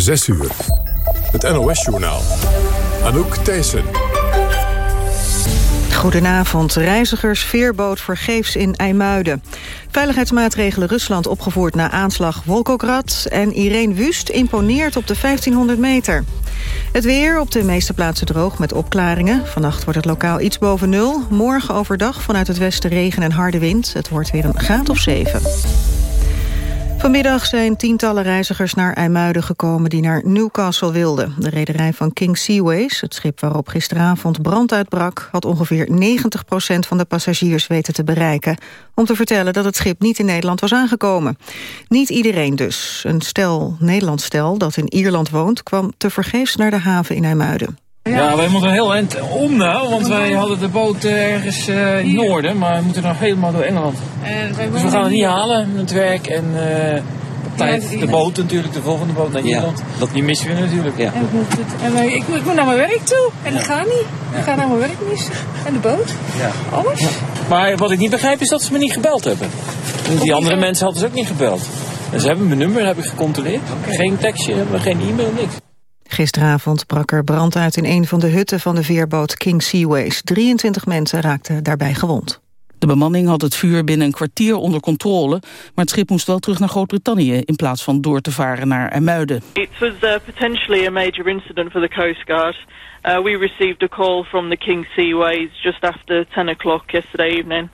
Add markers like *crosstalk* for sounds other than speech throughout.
6 uur. Het NOS-journaal. Anouk Thijssen. Goedenavond. Reizigers veerboot vergeefs in IJmuiden. Veiligheidsmaatregelen Rusland opgevoerd na aanslag Volgograd... en Irene Wust imponeert op de 1500 meter. Het weer op de meeste plaatsen droog met opklaringen. Vannacht wordt het lokaal iets boven nul. Morgen overdag vanuit het westen regen en harde wind. Het wordt weer een graad of 7. Vanmiddag zijn tientallen reizigers naar IJmuiden gekomen die naar Newcastle wilden. De rederij van King Seaways, het schip waarop gisteravond brand uitbrak... had ongeveer 90% van de passagiers weten te bereiken... om te vertellen dat het schip niet in Nederland was aangekomen. Niet iedereen dus. Een stel, Nederlands stel, dat in Ierland woont... kwam tevergeefs naar de haven in IJmuiden. Ja, wij moeten heel eind om nou, want wij hadden de boot ergens uh, in het noorden, maar we moeten nog helemaal door Engeland. dus we gaan het niet halen, het werk en uh, op tijd. De boot natuurlijk, de volgende boot naar Ierland. Ja, dat niet missen we natuurlijk. Ja. En, en wij, ik, ik, moet naar mijn werk toe en dat gaat niet. Ik ga naar mijn werk missen. En de boot. Ja. Alles. Maar wat ik niet begrijp is dat ze me niet gebeld hebben. Die andere mensen hadden ze ook niet gebeld. En ze hebben mijn nummer, heb ik gecontroleerd. Geen tekstje, geen e-mail, niks. Gisteravond brak er brand uit in een van de hutten van de veerboot King Seaways. 23 mensen raakten daarbij gewond. De bemanning had het vuur binnen een kwartier onder controle... maar het schip moest wel terug naar Groot-Brittannië... in plaats van door te varen naar IJmuiden. It was uh, potentially a major incident for the Coast Guard. Uh, we received a call from the King Seaways just after 10 o'clock yesterday evening...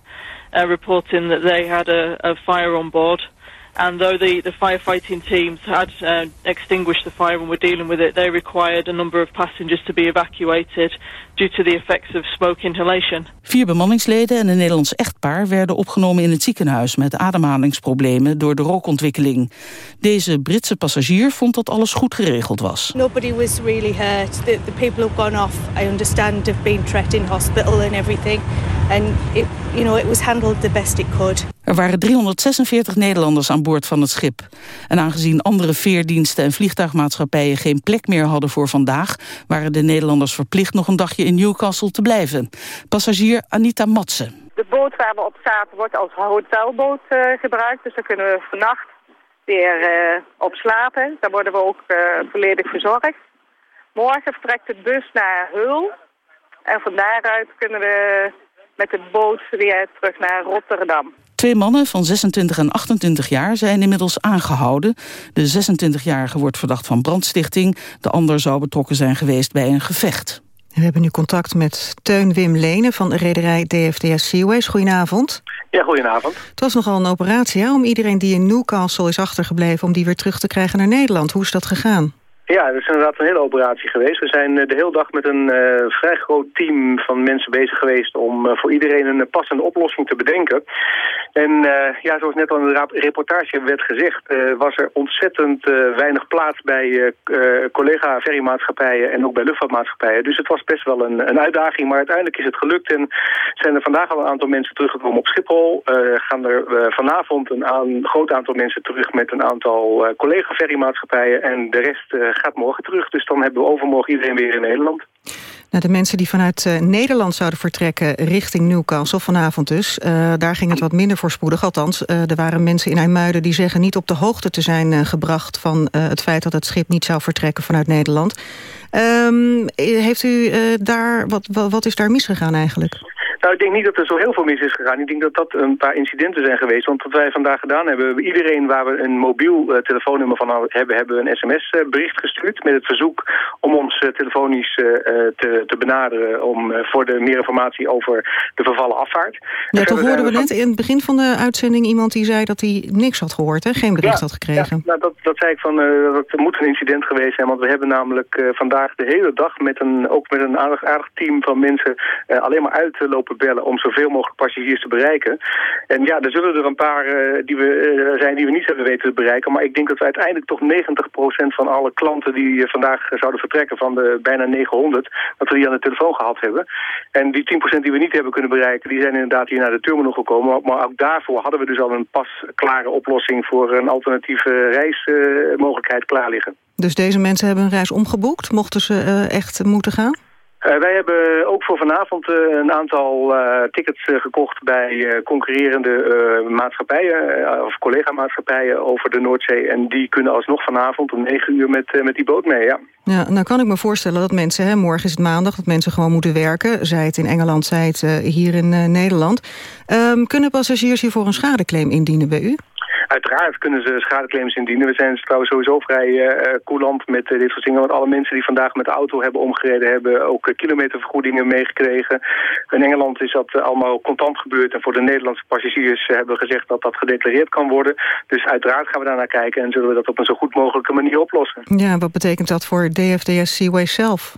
Uh, reporting that they had a, a fire on board... And though the, the firefighting teams had uh, extinguished the fire and were dealing with it, they required a number of passengers to be evacuated due to the effects of smoke inhalation. Vier bemanningsleden en een Nederlands echtpaar werden opgenomen in het ziekenhuis met ademhalingsproblemen door de rookontwikkeling. Deze Britse passagier vond dat alles goed geregeld was. Nobody was really hurt. The, the people have gone off. I understand have been treated in hospital and everything. And it, you know, it was handled the best it could. Er waren 346 Nederlanders aan boord van het schip. En aangezien andere veerdiensten en vliegtuigmaatschappijen geen plek meer hadden voor vandaag, waren de Nederlanders verplicht nog een dagje in Newcastle te blijven. Passagier Anita Matsen. De boot waar we op zaten wordt als hotelboot uh, gebruikt. Dus daar kunnen we vannacht weer uh, op slapen. Daar worden we ook uh, volledig verzorgd. Morgen vertrekt de bus naar Heul. En van daaruit kunnen we met de boot weer terug naar Rotterdam. Twee mannen van 26 en 28 jaar zijn inmiddels aangehouden. De 26-jarige wordt verdacht van brandstichting. De ander zou betrokken zijn geweest bij een gevecht. We hebben nu contact met Teun Wim Lenen van de rederij DFDS Seaways. Goedenavond. Ja, goedenavond. Het was nogal een operatie hè, om iedereen die in Newcastle is achtergebleven... om die weer terug te krijgen naar Nederland. Hoe is dat gegaan? Ja, dat is inderdaad een hele operatie geweest. We zijn eh, de hele dag met een uh, vrij groot team van mensen bezig geweest... om uh, voor iedereen een passende oplossing te bedenken. En ja, zoals net al in de reportage werd gezegd... was er ontzettend weinig plaats bij collega ferrymaatschappijen... en ook bij luchtvaartmaatschappijen. Dus het was best wel een, een, uitdaging, maar uiteindelijk is het gelukt. En zijn er vandaag al een aantal mensen teruggekomen op Schiphol. gaan er vanavond een aan, groot aantal mensen terug met een aantal collega ferrymaatschappijen... en de rest gaat morgen terug. Dus dan hebben we overmorgen iedereen weer in Nederland. Nou, de mensen die vanuit uh, Nederland zouden vertrekken richting Newcastle vanavond dus... Uh, daar ging het wat minder voorspoedig. Althans, uh, er waren mensen in IJmuiden die zeggen niet op de hoogte te zijn gebracht... van het feit dat het schip niet zou vertrekken vanuit Nederland. Um, heeft u daar, wat, wat, wat is daar misgegaan eigenlijk? Nou, ik denk niet dat er zo heel veel mis is gegaan. Ik denk dat dat een paar incidenten zijn geweest. Want wat wij vandaag gedaan hebben, iedereen waar we een mobiel uh, telefoonnummer van hebben, hebben we een sms-bericht gestuurd met het verzoek om ons uh, telefonisch uh, te, te, benaderen om voor de meer informatie over de vervallen afvaart. Ja, toch hoorden we net in het begin van de uitzending iemand die zei dat hij niks had gehoord, hè? geen bericht had gekregen. Ja, nou, dat, dat zei ik van, dat moet een incident geweest zijn, want we hebben namelijk vandaag de hele dag met een, ook met een aardig, aardig team van mensen alleen maar bellen om zoveel mogelijk passagiers te bereiken. En ja, er zullen er een paar uh, die we, uh, zijn die we niet hebben weten te bereiken. Maar ik denk dat we uiteindelijk toch 90% van alle klanten die uh, vandaag zouden vertrekken van de bijna 900, dat we die aan de telefoon gehad hebben. En die 10% die we niet hebben kunnen bereiken, die zijn inderdaad hier naar de terminal gekomen. Maar ook daarvoor hadden we dus al een pasklare oplossing voor een alternatieve reismogelijkheid klaar liggen. Dus deze mensen hebben een reis omgeboekt, mochten ze echt moeten gaan? Uh, wij hebben ook voor vanavond uh, een aantal uh, tickets gekocht bij concurrerende maatschappijen of collega-maatschappijen over de Noordzee. En die kunnen alsnog vanavond om 9 uur met, met die boot mee, ja. Ja, nou kan ik me voorstellen dat mensen, hè, morgen is het maandag, dat mensen gewoon moeten werken. Zij het in Engeland, zij het hier in Nederland. Um, kunnen passagiers hiervoor een schadeclaim indienen bij u? Uiteraard kunnen ze schadeclaims indienen. We zijn trouwens sowieso vrij uh, met uh, dit soort dingen. Want alle mensen die vandaag met de auto hebben omgereden... hebben ook kilometervergoedingen meegekregen. In Engeland is dat allemaal contant gebeurd. En voor de Nederlandse passagiers hebben we gezegd dat dat gedeclareerd kan worden. Dus uiteraard gaan we daar naar kijken... en zullen we dat op een zo goed mogelijke manier oplossen. Ja, wat betekent dat voor DFDS Seaway zelf?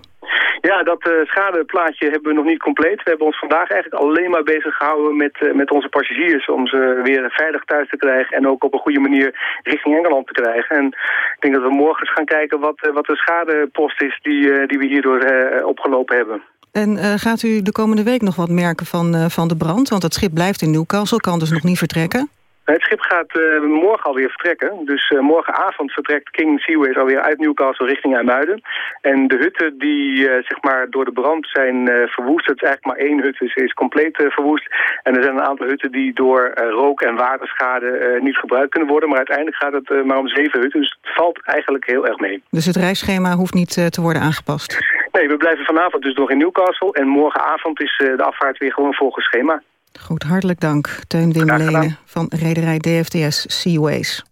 Ja, dat uh, schadeplaatje hebben we nog niet compleet. We hebben ons vandaag eigenlijk alleen maar bezig gehouden met, uh, met onze passagiers... om ze weer veilig thuis te krijgen en ook op een goede manier richting Engeland te krijgen. En ik denk dat we morgen eens gaan kijken wat, uh, wat de schadepost is die, die we hierdoor opgelopen hebben. En gaat u de komende week nog wat merken van, van de brand? Want het schip blijft in Newcastle, kan dus nog niet vertrekken. Het schip gaat uh, morgen alweer vertrekken. Dus uh, morgenavond vertrekt King Seaways alweer uit Newcastle richting IJmuiden. En de hutten die uh, zeg maar door de brand zijn verwoest, het is eigenlijk maar één hut is, is compleet verwoest. En er zijn een aantal hutten die door rook- en waterschade niet gebruikt kunnen worden. Maar uiteindelijk gaat het maar om zeven hutten, dus het valt eigenlijk heel erg mee. Dus het reisschema hoeft niet te worden aangepast? Nee, we blijven vanavond dus nog in Newcastle. En morgenavond is de afvaart weer gewoon volgens schema. Goed, hartelijk dank. Teun Wimmelene van rederij DFTS Seaways.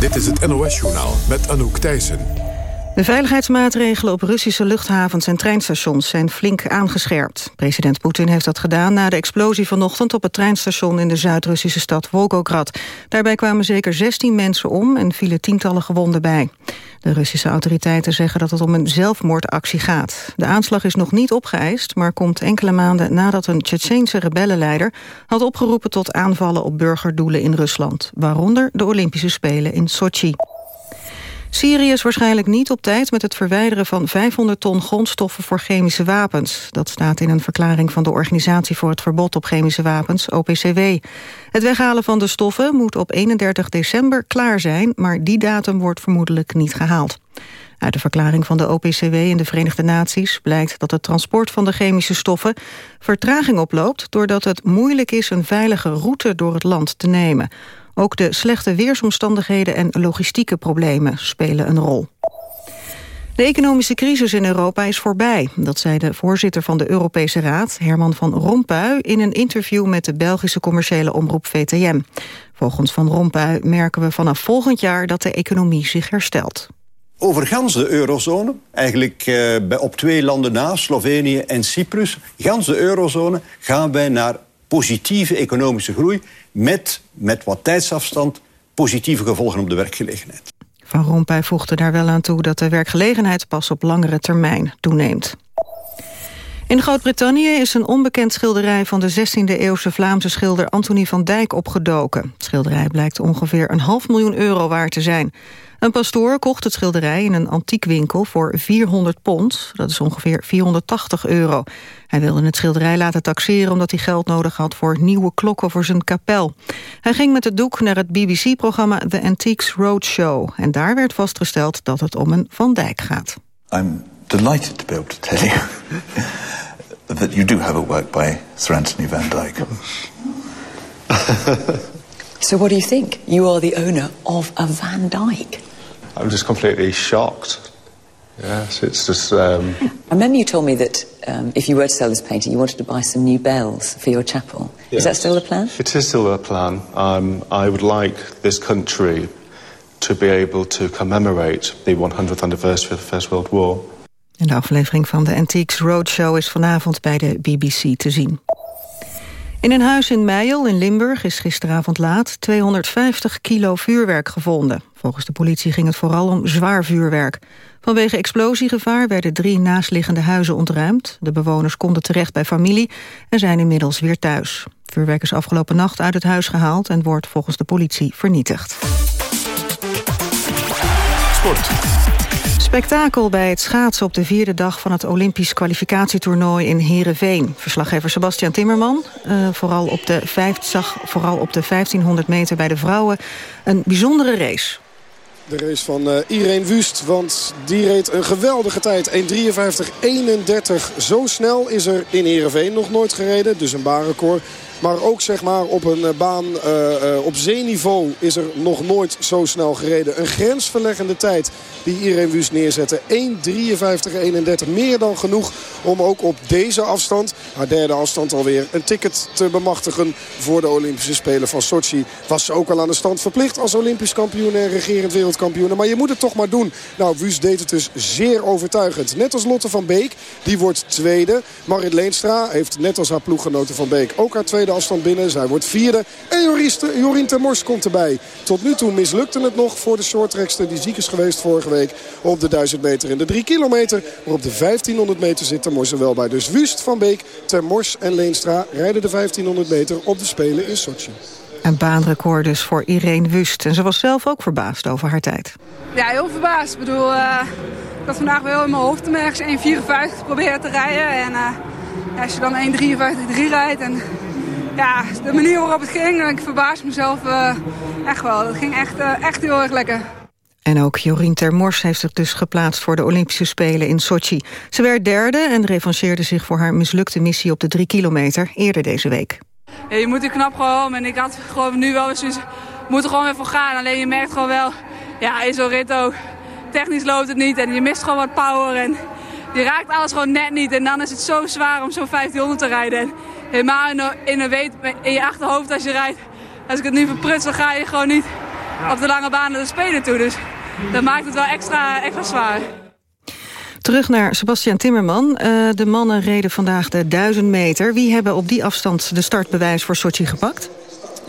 Dit is het NOS-journaal met Anouk Thijssen. De veiligheidsmaatregelen op Russische luchthavens en treinstations zijn flink aangescherpt. President Poetin heeft dat gedaan na de explosie vanochtend op het treinstation in de Zuid-Russische stad Volgograd. Daarbij kwamen zeker 16 mensen om en vielen tientallen gewonden bij. De Russische autoriteiten zeggen dat het om een zelfmoordactie gaat. De aanslag is nog niet opgeëist, maar komt enkele maanden nadat een Tsjetsjeense rebellenleider had opgeroepen tot aanvallen op burgerdoelen in Rusland, waaronder de Olympische Spelen in Sochi. Syrië is waarschijnlijk niet op tijd met het verwijderen van 500 ton grondstoffen voor chemische wapens. Dat staat in een verklaring van de Organisatie voor het Verbod op Chemische Wapens, OPCW. Het weghalen van de stoffen moet op 31 december klaar zijn, maar die datum wordt vermoedelijk niet gehaald. Uit de verklaring van de OPCW in de Verenigde Naties blijkt dat het transport van de chemische stoffen vertraging oploopt doordat het moeilijk is een veilige route door het land te nemen. Ook de slechte weersomstandigheden en logistieke problemen spelen een rol. De economische crisis in Europa is voorbij. Dat zei de voorzitter van de Europese Raad, Herman van Rompuy... in een interview met de Belgische commerciële omroep VTM. Volgens Van Rompuy merken we vanaf volgend jaar... dat de economie zich herstelt. Over de eurozone, eigenlijk eh, op twee landen na, Slovenië en Cyprus... de eurozone gaan wij naar positieve economische groei... met, met wat tijdsafstand positieve gevolgen op de werkgelegenheid. Van Rompuy voegde daar wel aan toe dat de werkgelegenheid pas op langere termijn toeneemt. In Groot-Brittannië is een onbekend schilderij van de 16e-eeuwse Vlaamse schilder Anthony van Dijk opgedoken. Het schilderij blijkt ongeveer een half miljoen euro waard te zijn. Een pastoor kocht het schilderij in een antiekwinkel voor 400 pond. Dat is ongeveer 480 euro. Hij wilde het schilderij laten taxeren omdat hij geld nodig had voor nieuwe klokken voor zijn kapel. Hij ging met het doek naar het BBC-programma The Antiques Roadshow. En daar werd vastgesteld dat het om een Van Dijk gaat. Delighted to be able to tell you *laughs* that you do have a work by Sir Anthony Van Dyck. *laughs* so what do you think? You are the owner of a Van Dyke. I'm just completely shocked. Yes, it's just. Um... I remember you told me that um, if you were to sell this painting, you wanted to buy some new bells for your chapel. Yes. Is that still the plan? It is still the plan. Um, I would like this country to be able to commemorate the 100th anniversary of the First World War. En de aflevering van de Antiques Roadshow is vanavond bij de BBC te zien. In een huis in Meijel in Limburg is gisteravond laat 250 kilo vuurwerk gevonden. Volgens de politie ging het vooral om zwaar vuurwerk. Vanwege explosiegevaar werden drie naastliggende huizen ontruimd. De bewoners konden terecht bij familie en zijn inmiddels weer thuis. Vuurwerk is afgelopen nacht uit het huis gehaald... en wordt volgens de politie vernietigd. Sport. Spektakel bij het schaatsen op de vierde dag van het Olympisch kwalificatietoernooi in Heerenveen. Verslaggever Sebastian Timmerman uh, vooral op de vijf, zag vooral op de 1500 meter bij de vrouwen een bijzondere race. de race van uh, Irene Wust. Want die reed een geweldige tijd. 1.53.31. Zo snel is er in Heerenveen nog nooit gereden. Dus een baanrecord. Maar ook zeg maar op een eh, baan uh, uh, op zeeniveau is er nog nooit zo snel gereden. Een grensverleggende tijd die Irene Wust neerzette. 1.53.31. Meer dan genoeg om ook op deze afstand, haar derde afstand alweer, een ticket te bemachtigen voor de Olympische Spelen van Sochi. Was ze ook al aan de stand verplicht als Olympisch kampioen en regerend wereldkampioen. Maar je moet het toch maar doen. Nou, Wust deed het dus zeer overtuigend. Net als Lotte van Beek, die wordt tweede. Marit Leenstra heeft net als haar ploeggenoten van Beek ook haar tweede afstand binnen. Zij wordt vierde. En Jorien Termors komt erbij. Tot nu toe mislukte het nog voor de shorttrekster die ziek is geweest vorige week op de 1000 meter en de 3 kilometer. Maar op de 1500 meter zit Termors er wel bij. Dus Wust, Van Beek, Termors en Leenstra rijden de 1500 meter op de Spelen in Sochi. Een baanrecord dus voor Irene Wust. En ze was zelf ook verbaasd over haar tijd. Ja, heel verbaasd. Ik bedoel, uh, ik had vandaag wel in mijn hoofd om ergens 1,54 proberen te rijden. En uh, ja, als je dan 1,53,3 rijdt en ja, de manier waarop het ging, ik verbaas mezelf uh, echt wel. Het ging echt, echt heel erg lekker. En ook Jorien Termors heeft zich dus geplaatst voor de Olympische Spelen in Sochi. Ze werd derde en revancheerde zich voor haar mislukte missie op de drie kilometer eerder deze week. Ja, je moet er knap gewoon en ik had gewoon nu wel eens moet er gewoon weer voor gaan. Alleen je merkt gewoon wel, ja, in zo'n rit ook, technisch loopt het niet en je mist gewoon wat power en je raakt alles gewoon net niet. En dan is het zo zwaar om zo'n 1500 te rijden. En helemaal in, in, een weet, in je achterhoofd als je rijdt, als ik het nu verpruts, dan ga je gewoon niet op de lange baan naar de Spelen toe. Dus dat maakt het wel extra, extra zwaar. Terug naar Sebastian Timmerman. Uh, de mannen reden vandaag de 1000 meter. Wie hebben op die afstand de startbewijs voor Sochi gepakt?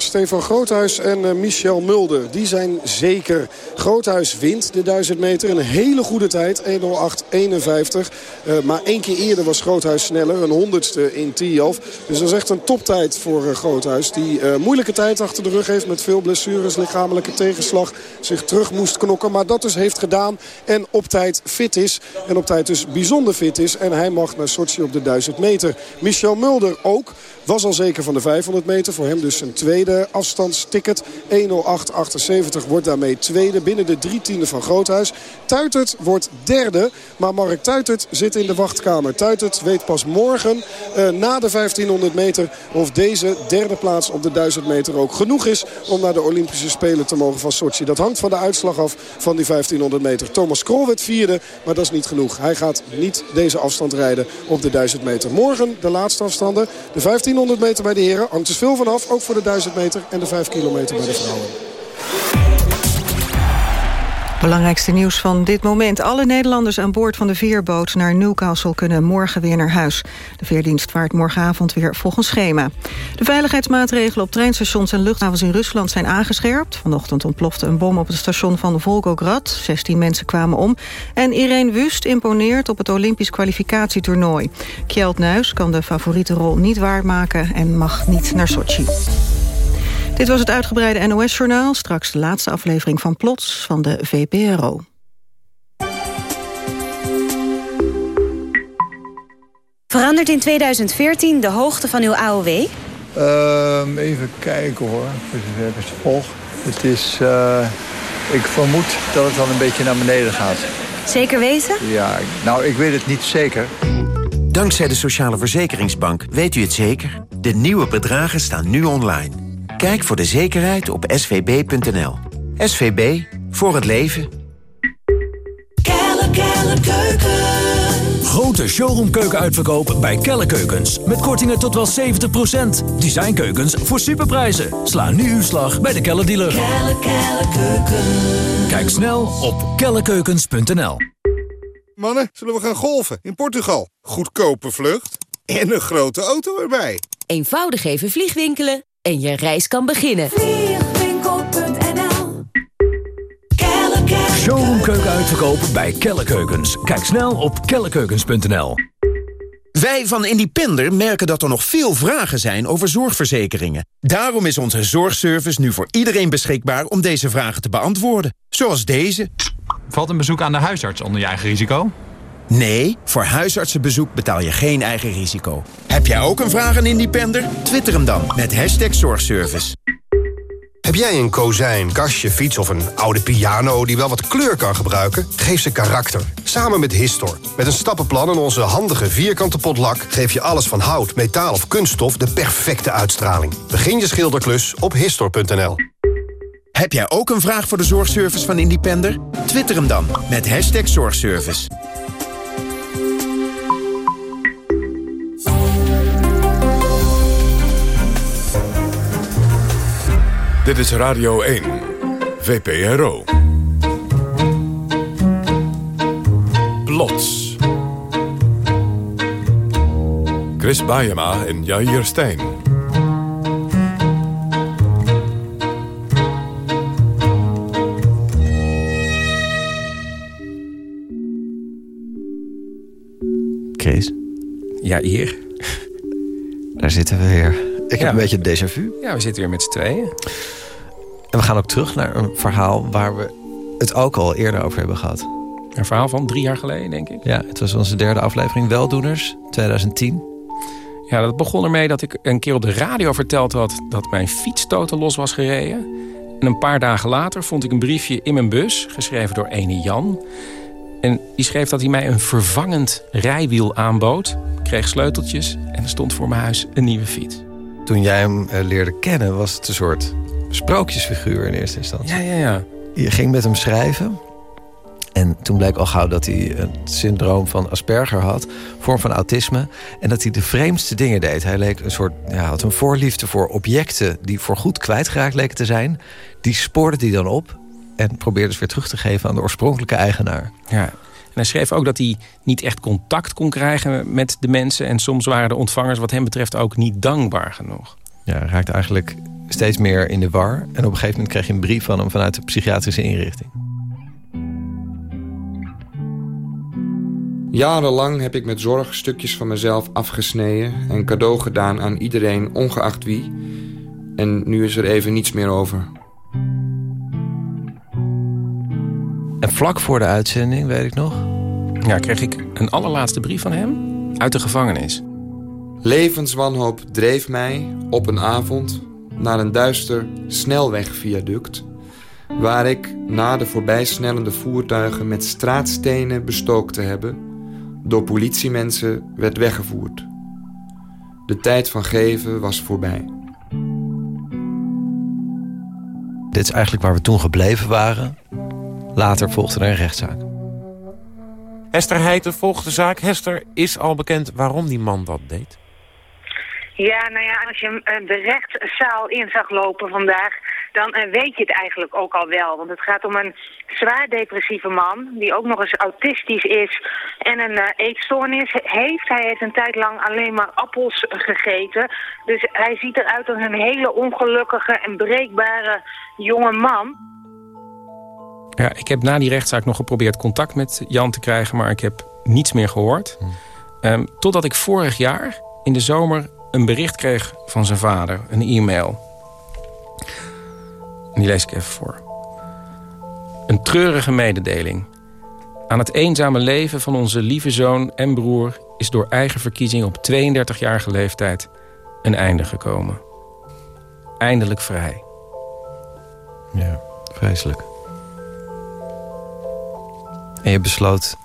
Stefan Groothuis en uh, Michel Mulder. Die zijn zeker. Groothuis wint de 1000 meter. Een hele goede tijd. 1.08.51. Uh, maar één keer eerder was Groothuis sneller. Een honderdste in Tialf. Dus dat is echt een toptijd voor uh, Groothuis. Die moeilijke tijd achter de rug heeft. Met veel blessures, lichamelijke tegenslag. Zich terug moest knokken. Maar dat dus heeft gedaan. En op tijd fit is. En op tijd dus bijzonder fit is. En hij mag naar Sochi op de 1000 meter. Michel Mulder ook. Was al zeker van de 500 meter. Voor hem dus een tweede afstandsticket. 1.08.78 wordt daarmee tweede binnen de drie tiende van Groothuis. Tuitert wordt derde. Maar Mark Tuitert zit in de wachtkamer. Tuitert weet pas morgen uh, na de 1500 meter of deze derde plaats op de 1000 meter ook genoeg is om naar de Olympische Spelen te mogen van Sochi. Dat hangt van de uitslag af van die 1500 meter. Thomas Krol werd vierde, maar dat is niet genoeg. Hij gaat niet deze afstand rijden op de 1000 meter. Morgen de laatste afstanden. De 1500 meter bij de heren hangt dus veel vanaf. Ook voor de 1000 meter en de 5 kilometer bij de vrouwen. Belangrijkste nieuws van dit moment. Alle Nederlanders aan boord van de veerboot naar Newcastle kunnen morgen weer naar huis. De veerdienst vaart morgenavond weer volgens schema. De veiligheidsmaatregelen op treinstations en luchthavens in Rusland zijn aangescherpt. Vanochtend ontplofte een bom op het station van Volgograd. 16 mensen kwamen om. En Irene Wust imponeert op het Olympisch kwalificatietoernooi. Kjeld Nuis kan de favoriete rol niet waarmaken en mag niet naar Sochi. Dit was het uitgebreide NOS-journaal. Straks de laatste aflevering van Plots van de VPRO. Verandert in 2014 de hoogte van uw AOW? Uh, even kijken hoor. Het is... Uh, ik vermoed dat het dan een beetje naar beneden gaat. Zeker weten? Ja, nou, ik weet het niet zeker. Dankzij de Sociale Verzekeringsbank weet u het zeker. De nieuwe bedragen staan nu online. Kijk voor de zekerheid op svb.nl. SVB, voor het leven. Kelle, kelle, keuken. Grote showroomkeuken uitverkoop bij Kelle Keukens. Met kortingen tot wel 70%. Designkeukens voor superprijzen. Sla nu uw slag bij de Kelle dealer. Kelle, kelle, keuken. Kijk snel op kellekeukens.nl. Mannen, zullen we gaan golven in Portugal? Goedkope vlucht en een grote auto erbij. Eenvoudig even vliegwinkelen en je reis kan beginnen. Vliegwinkel.nl Showroomkeuken uitverkopen bij Kellekeukens. Kijk snel op kellekeukens.nl. Wij van Independer merken dat er nog veel vragen zijn over zorgverzekeringen. Daarom is onze zorgservice nu voor iedereen beschikbaar om deze vragen te beantwoorden. Zoals deze. Valt een bezoek aan de huisarts onder je eigen risico? Nee, voor huisartsenbezoek betaal je geen eigen risico. Heb jij ook een vraag aan Independer? Twitter hem dan met hashtag zorgservice. Heb jij een kozijn, kastje, fiets of een oude piano... die wel wat kleur kan gebruiken? Geef ze karakter. Samen met Histor. Met een stappenplan en onze handige vierkante potlak... geef je alles van hout, metaal of kunststof de perfecte uitstraling. Begin je schilderklus op Histor.nl. Heb jij ook een vraag voor de zorgservice van Independer? Twitter hem dan met hashtag zorgservice. Dit is Radio 1, VPRO. Plots. Chris Baiema en Jair Stijn. Kees. Ja, hier. Daar zitten we weer. Ik heb een beetje déjà vu. Ja, we zitten weer met z'n tweeën. En we gaan ook terug naar een verhaal waar we het ook al eerder over hebben gehad. Een verhaal van drie jaar geleden, denk ik. Ja, het was onze derde aflevering, Weldoeners, 2010. Ja, dat begon ermee dat ik een keer op de radio verteld had... dat mijn fiets totaal los was gereden. En een paar dagen later vond ik een briefje in mijn bus... geschreven door ene Jan. En die schreef dat hij mij een vervangend rijwiel aanbood. Kreeg sleuteltjes en er stond voor mijn huis een nieuwe fiets. Toen jij hem eh, leerde kennen was het een soort sprookjesfiguur in eerste instantie. Ja, ja, ja. Je ging met hem schrijven. En toen bleek al gauw dat hij een syndroom van Asperger had. Vorm van autisme. En dat hij de vreemdste dingen deed. Hij leek een soort, ja, had een voorliefde voor objecten... die voorgoed kwijtgeraakt leken te zijn. Die spoorde hij dan op. En probeerde ze weer terug te geven aan de oorspronkelijke eigenaar. Ja. En hij schreef ook dat hij niet echt contact kon krijgen met de mensen. En soms waren de ontvangers wat hem betreft ook niet dankbaar genoeg. Ja, hij raakte eigenlijk steeds meer in de war. En op een gegeven moment kreeg je een brief van hem vanuit de psychiatrische inrichting. Jarenlang heb ik met zorg stukjes van mezelf afgesneden... en cadeau gedaan aan iedereen, ongeacht wie. En nu is er even niets meer over. En vlak voor de uitzending, weet ik nog... Ja, kreeg ik een allerlaatste brief van hem uit de gevangenis. Levenswanhoop dreef mij op een avond naar een duister snelwegviaduct... waar ik, na de voorbijsnellende voertuigen met straatstenen bestookt te hebben... door politiemensen werd weggevoerd. De tijd van geven was voorbij. Dit is eigenlijk waar we toen gebleven waren. Later volgde er een rechtszaak. Hester Heijten volgt de zaak. Hester, is al bekend waarom die man dat deed? Ja, nou ja, als je hem eh, de rechtszaal in zag lopen vandaag, dan uh, weet je het eigenlijk ook al wel. Want het gaat om een zwaar depressieve man, die ook nog eens autistisch is en een uh, eetstoornis heeft. Hij heeft een tijd lang alleen maar appels gegeten. Dus hij ziet eruit als een hele ongelukkige en breekbare jonge man. Ja, ik heb na die rechtszaak nog geprobeerd contact met Jan te krijgen... maar ik heb niets meer gehoord. Um, totdat ik vorig jaar in de zomer een bericht kreeg van zijn vader. Een e-mail. Die lees ik even voor. Een treurige mededeling. Aan het eenzame leven van onze lieve zoon en broer... is door eigen verkiezing op 32-jarige leeftijd een einde gekomen. Eindelijk vrij. Ja, vreselijk. En je besloot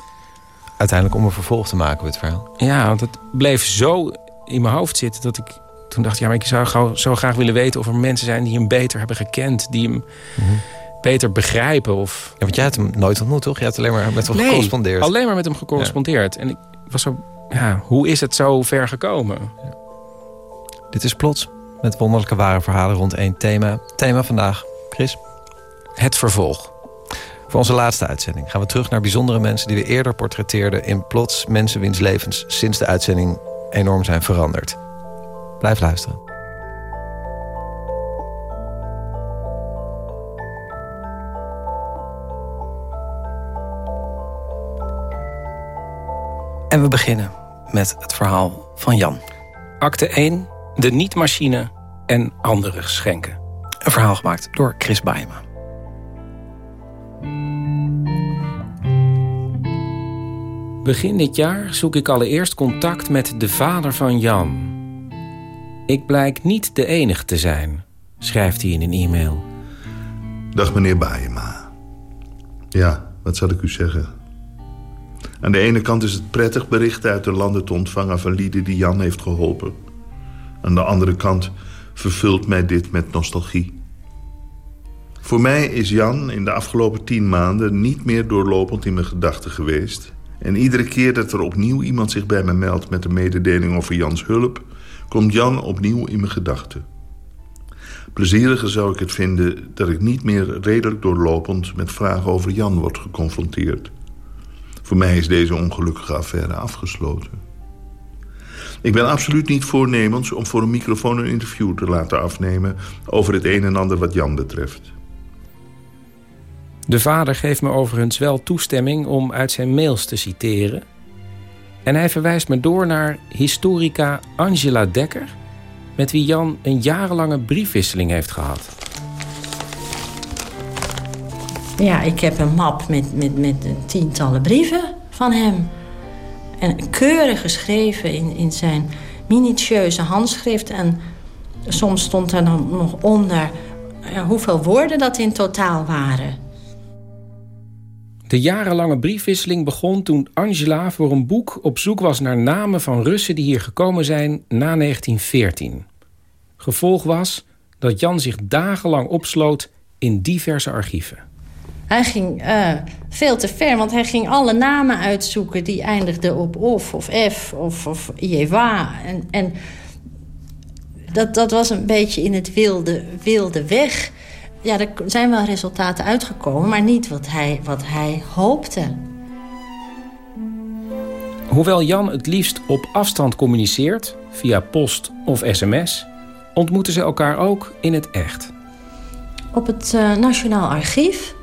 uiteindelijk om een vervolg te maken op het verhaal. Ja, want het bleef zo in mijn hoofd zitten dat ik toen dacht... ja, maar ik zou gauw, zo graag willen weten of er mensen zijn die hem beter hebben gekend. Die hem beter begrijpen. Of... Ja, want jij hebt hem nooit ontmoet, toch? Je hebt alleen maar met hem Nee, gecorrespondeerd. alleen maar met hem gecorrespondeerd. En ik was zo... Ja, hoe is het zo ver gekomen? Dit is Plots, met wonderlijke ware verhalen rond één thema. Thema vandaag, Chris? Het vervolg. Voor onze laatste uitzending gaan we terug naar bijzondere mensen... die we eerder portretteerden in Plots, mensen wiens levens... sinds de uitzending enorm zijn veranderd. Blijf luisteren. En we beginnen met het verhaal van Jan. Acte 1, de niet-machine en andere geschenken. Een verhaal gemaakt door Chris Baiema. Begin dit jaar zoek ik allereerst contact met de vader van Jan. Ik blijk niet de enige te zijn, schrijft hij in een e-mail. Dag meneer Baayema. Ja, wat zal ik u zeggen? Aan de ene kant is het prettig berichten uit de landen te ontvangen... van lieden die Jan heeft geholpen. Aan de andere kant vervult mij dit met nostalgie. Voor mij is Jan in de afgelopen tien maanden... niet meer doorlopend in mijn gedachten geweest. En iedere keer dat er opnieuw iemand zich bij me meldt... met een mededeling over Jans hulp... komt Jan opnieuw in mijn gedachten. Plezieriger zou ik het vinden dat ik niet meer redelijk doorlopend... met vragen over Jan word geconfronteerd. Voor mij is deze ongelukkige affaire afgesloten. Ik ben absoluut niet voornemens om voor een microfoon een interview te laten afnemen... over het een en ander wat Jan betreft. De vader geeft me overigens wel toestemming om uit zijn mails te citeren. En hij verwijst me door naar historica Angela Dekker... met wie Jan een jarenlange briefwisseling heeft gehad. Ja, ik heb een map met, met, met tientallen brieven van hem. En keurig geschreven in, in zijn minutieuze handschrift. En soms stond er dan nog onder ja, hoeveel woorden dat in totaal waren. De jarenlange briefwisseling begon toen Angela voor een boek op zoek was naar namen van Russen die hier gekomen zijn na 1914. Gevolg was dat Jan zich dagenlang opsloot in diverse archieven. Hij ging uh, veel te ver, want hij ging alle namen uitzoeken... die eindigden op of, of f, of, of jewa. En, en dat, dat was een beetje in het wilde, wilde weg. Ja, er zijn wel resultaten uitgekomen, maar niet wat hij, wat hij hoopte. Hoewel Jan het liefst op afstand communiceert, via post of sms... ontmoeten ze elkaar ook in het echt. Op het uh, Nationaal Archief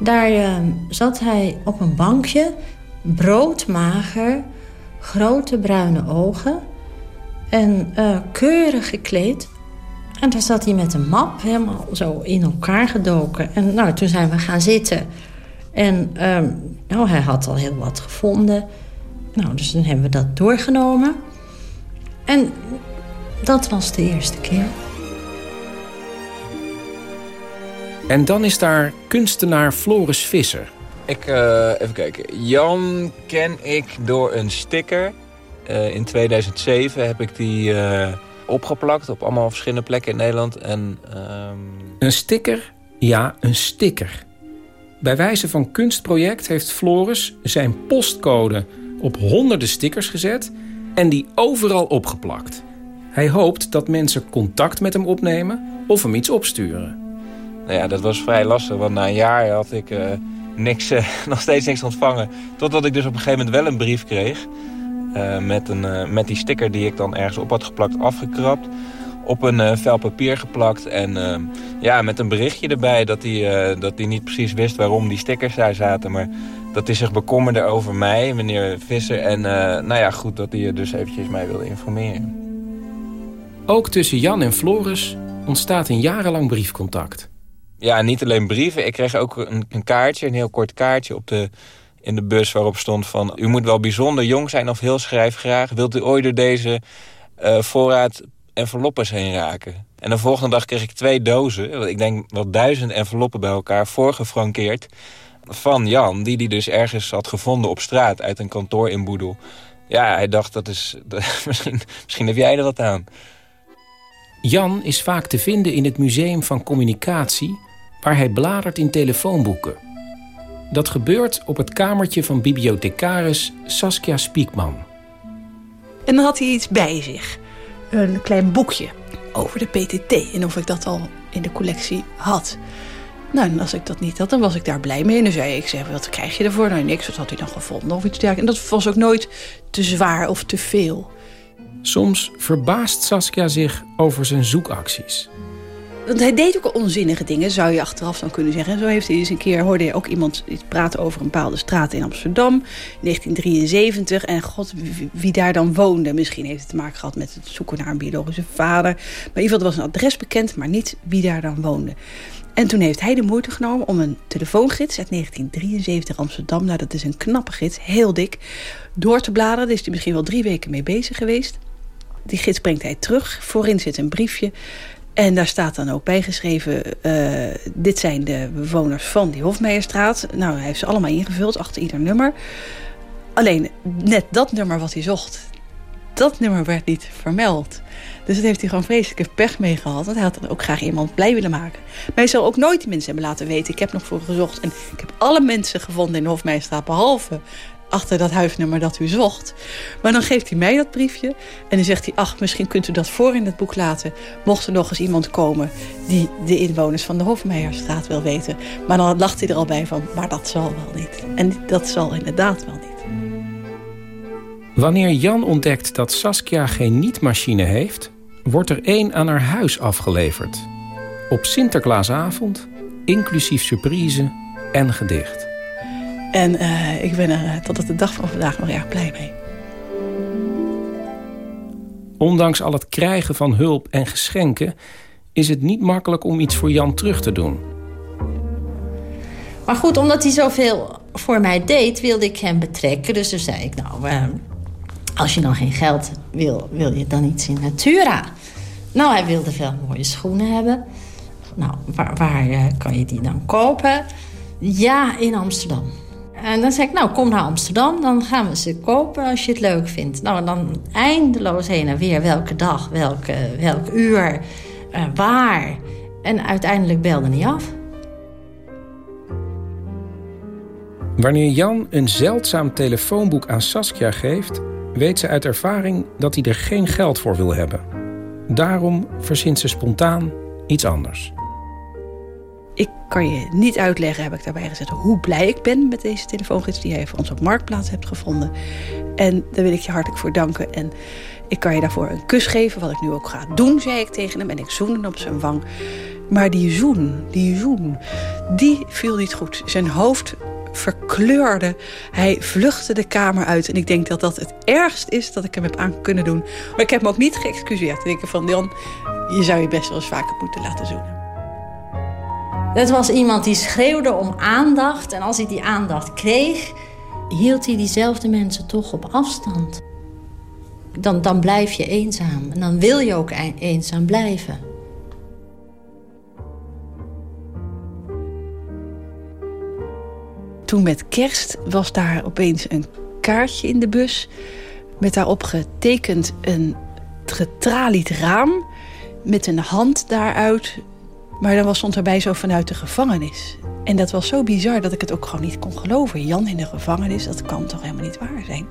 daar uh, zat hij op een bankje, broodmager, grote bruine ogen en uh, keurig gekleed. En daar zat hij met een map, helemaal zo in elkaar gedoken. En nou, toen zijn we gaan zitten. En uh, nou, hij had al heel wat gevonden. Nou, dus toen hebben we dat doorgenomen. En dat was de eerste keer. En dan is daar kunstenaar Floris Visser. Ik, uh, even kijken. Jan ken ik door een sticker. Uh, in 2007 heb ik die uh, opgeplakt op allemaal verschillende plekken in Nederland. En, um... Een sticker? Ja, een sticker. Bij wijze van kunstproject heeft Floris zijn postcode op honderden stickers gezet... en die overal opgeplakt. Hij hoopt dat mensen contact met hem opnemen of hem iets opsturen. Nou ja, dat was vrij lastig, want na een jaar had ik uh, niks, uh, *laughs* nog steeds niks ontvangen. Totdat ik dus op een gegeven moment wel een brief kreeg. Uh, met, een, met die sticker die ik dan ergens op had geplakt, afgekrapt. Op een vel papier geplakt. En ja, met een berichtje erbij dat hij dat hij niet precies wist waarom die stickers daar zaten. Maar dat hij zich bekommerde over mij, meneer Visser. En nou ja, goed, dat hij dus eventjes mij wilde informeren. Ook tussen Jan en Floris ontstaat een jarenlang briefcontact. Ja, niet alleen brieven. Ik kreeg ook een, een, kaartje, een heel kort kaartje op de, in de bus waarop stond van... u moet wel bijzonder jong zijn of heel schrijfgraag. Wilt u ooit door deze uh, voorraad enveloppes heen raken? En de volgende dag kreeg ik twee dozen, ik denk wel duizend enveloppen bij elkaar, voorgefrankeerd van Jan, die die dus ergens had gevonden op straat uit een kantoor in Boedel. Ja, hij dacht, dat is, *laughs* misschien, misschien heb jij er wat aan. Jan is vaak te vinden in het Museum van Communicatie waar hij bladert in telefoonboeken. Dat gebeurt op het kamertje van bibliothecaris Saskia Spiekman. En dan had hij iets bij zich. Een klein boekje over de PTT. En of ik dat al in de collectie had. Nou, en als ik dat niet had, dan was ik daar blij mee. En dan zei ik, zeg, wat krijg je ervoor? Nou, niks, wat had hij dan gevonden of iets dergelijks. En dat was ook nooit te zwaar of te veel. Soms verbaast Saskia zich over zijn zoekacties. Want hij deed ook onzinnige dingen, zou je achteraf dan kunnen zeggen. Zo heeft hij eens een keer, hoorde je ook iemand praten over een bepaalde straat in Amsterdam. 1973. En god, wie, daar dan woonde. Misschien heeft het te maken gehad met het zoeken naar een biologische vader. Maar in ieder geval, was een adres bekend, maar niet wie daar dan woonde. En toen heeft hij de moeite genomen om een telefoongids uit 1973 Amsterdam... nou, dat is een knappe gids, heel dik, door te bladeren. Daar is hij misschien wel drie weken mee bezig geweest. Die gids brengt hij terug. Voorin zit een briefje En daar staat dan ook bijgeschreven... Uh, dit zijn de bewoners van die Hofmeijerstraat. Nou, hij heeft ze allemaal ingevuld achter ieder nummer. Alleen net dat nummer wat hij zocht... dat nummer werd niet vermeld. Dus dat heeft hij gewoon vreselijke pech mee gehad. Want hij had dan ook graag iemand blij willen maken. Maar hij zal ook nooit die mensen hebben laten weten. Ik heb nog voor gezocht. En ik heb alle mensen gevonden in de Hofmeijerstraat... behalve achter dat huisnummer dat u zocht. Maar dan geeft hij mij dat briefje. En dan zegt hij, ach, misschien kunt u dat voor in het boek laten. Mocht er nog eens iemand komen die de inwoners van de Hofmeijerstraat wil weten. Maar dan lacht hij er al bij van, maar dat zal wel niet. En dat zal inderdaad wel niet. Wanneer Jan ontdekt dat Saskia geen niet-machine heeft... wordt er één aan haar huis afgeleverd. Op Sinterklaasavond, inclusief surprise en gedicht. En uh, ik ben er uh, tot op de dag van vandaag nog erg blij mee. Ondanks al het krijgen van hulp en geschenken... is het niet makkelijk om iets voor Jan terug te doen. Maar goed, omdat hij zoveel voor mij deed, wilde ik hem betrekken. Dus toen zei ik, nou, uh, als je dan geen geld wil, wil je dan iets in Natura? Nou, hij wilde veel mooie schoenen hebben. Nou, waar, waar kan je die dan kopen? Ja, in Amsterdam. En dan zeg ik, nou, kom naar Amsterdam. Dan gaan we ze kopen als je het leuk vindt. Nou, dan eindeloos heen en weer. Welke dag, welke, welk uur, uh, waar. En uiteindelijk belde hij af. Wanneer Jan een zeldzaam telefoonboek aan Saskia geeft... weet ze uit ervaring dat hij er geen geld voor wil hebben. Daarom verzint ze spontaan iets anders. Ik kan je niet uitleggen, heb ik daarbij gezet, hoe blij ik ben met deze telefoongids die jij voor ons op Marktplaats hebt gevonden. En daar wil ik je hartelijk voor danken. En ik kan je daarvoor een kus geven, wat ik nu ook ga doen, zei ik tegen hem. En ik zoende op zijn wang. Maar die zoen, die zoen, die viel niet goed. Zijn hoofd verkleurde. Hij vluchtte de kamer uit. En ik denk dat dat het ergst is dat ik hem heb aan kunnen doen. Maar ik heb hem ook niet geëxcuseerd. Ik denk van, Jan, je zou je best wel eens vaker moeten laten zoenen. Het was iemand die schreeuwde om aandacht. En als hij die aandacht kreeg, hield hij diezelfde mensen toch op afstand. Dan, dan blijf je eenzaam. En dan wil je ook eenzaam blijven. Toen met kerst was daar opeens een kaartje in de bus... met daarop getekend een getralied raam... met een hand daaruit maar dan was, stond erbij zo vanuit de gevangenis. En dat was zo bizar dat ik het ook gewoon niet kon geloven. Jan in de gevangenis, dat kan toch helemaal niet waar zijn?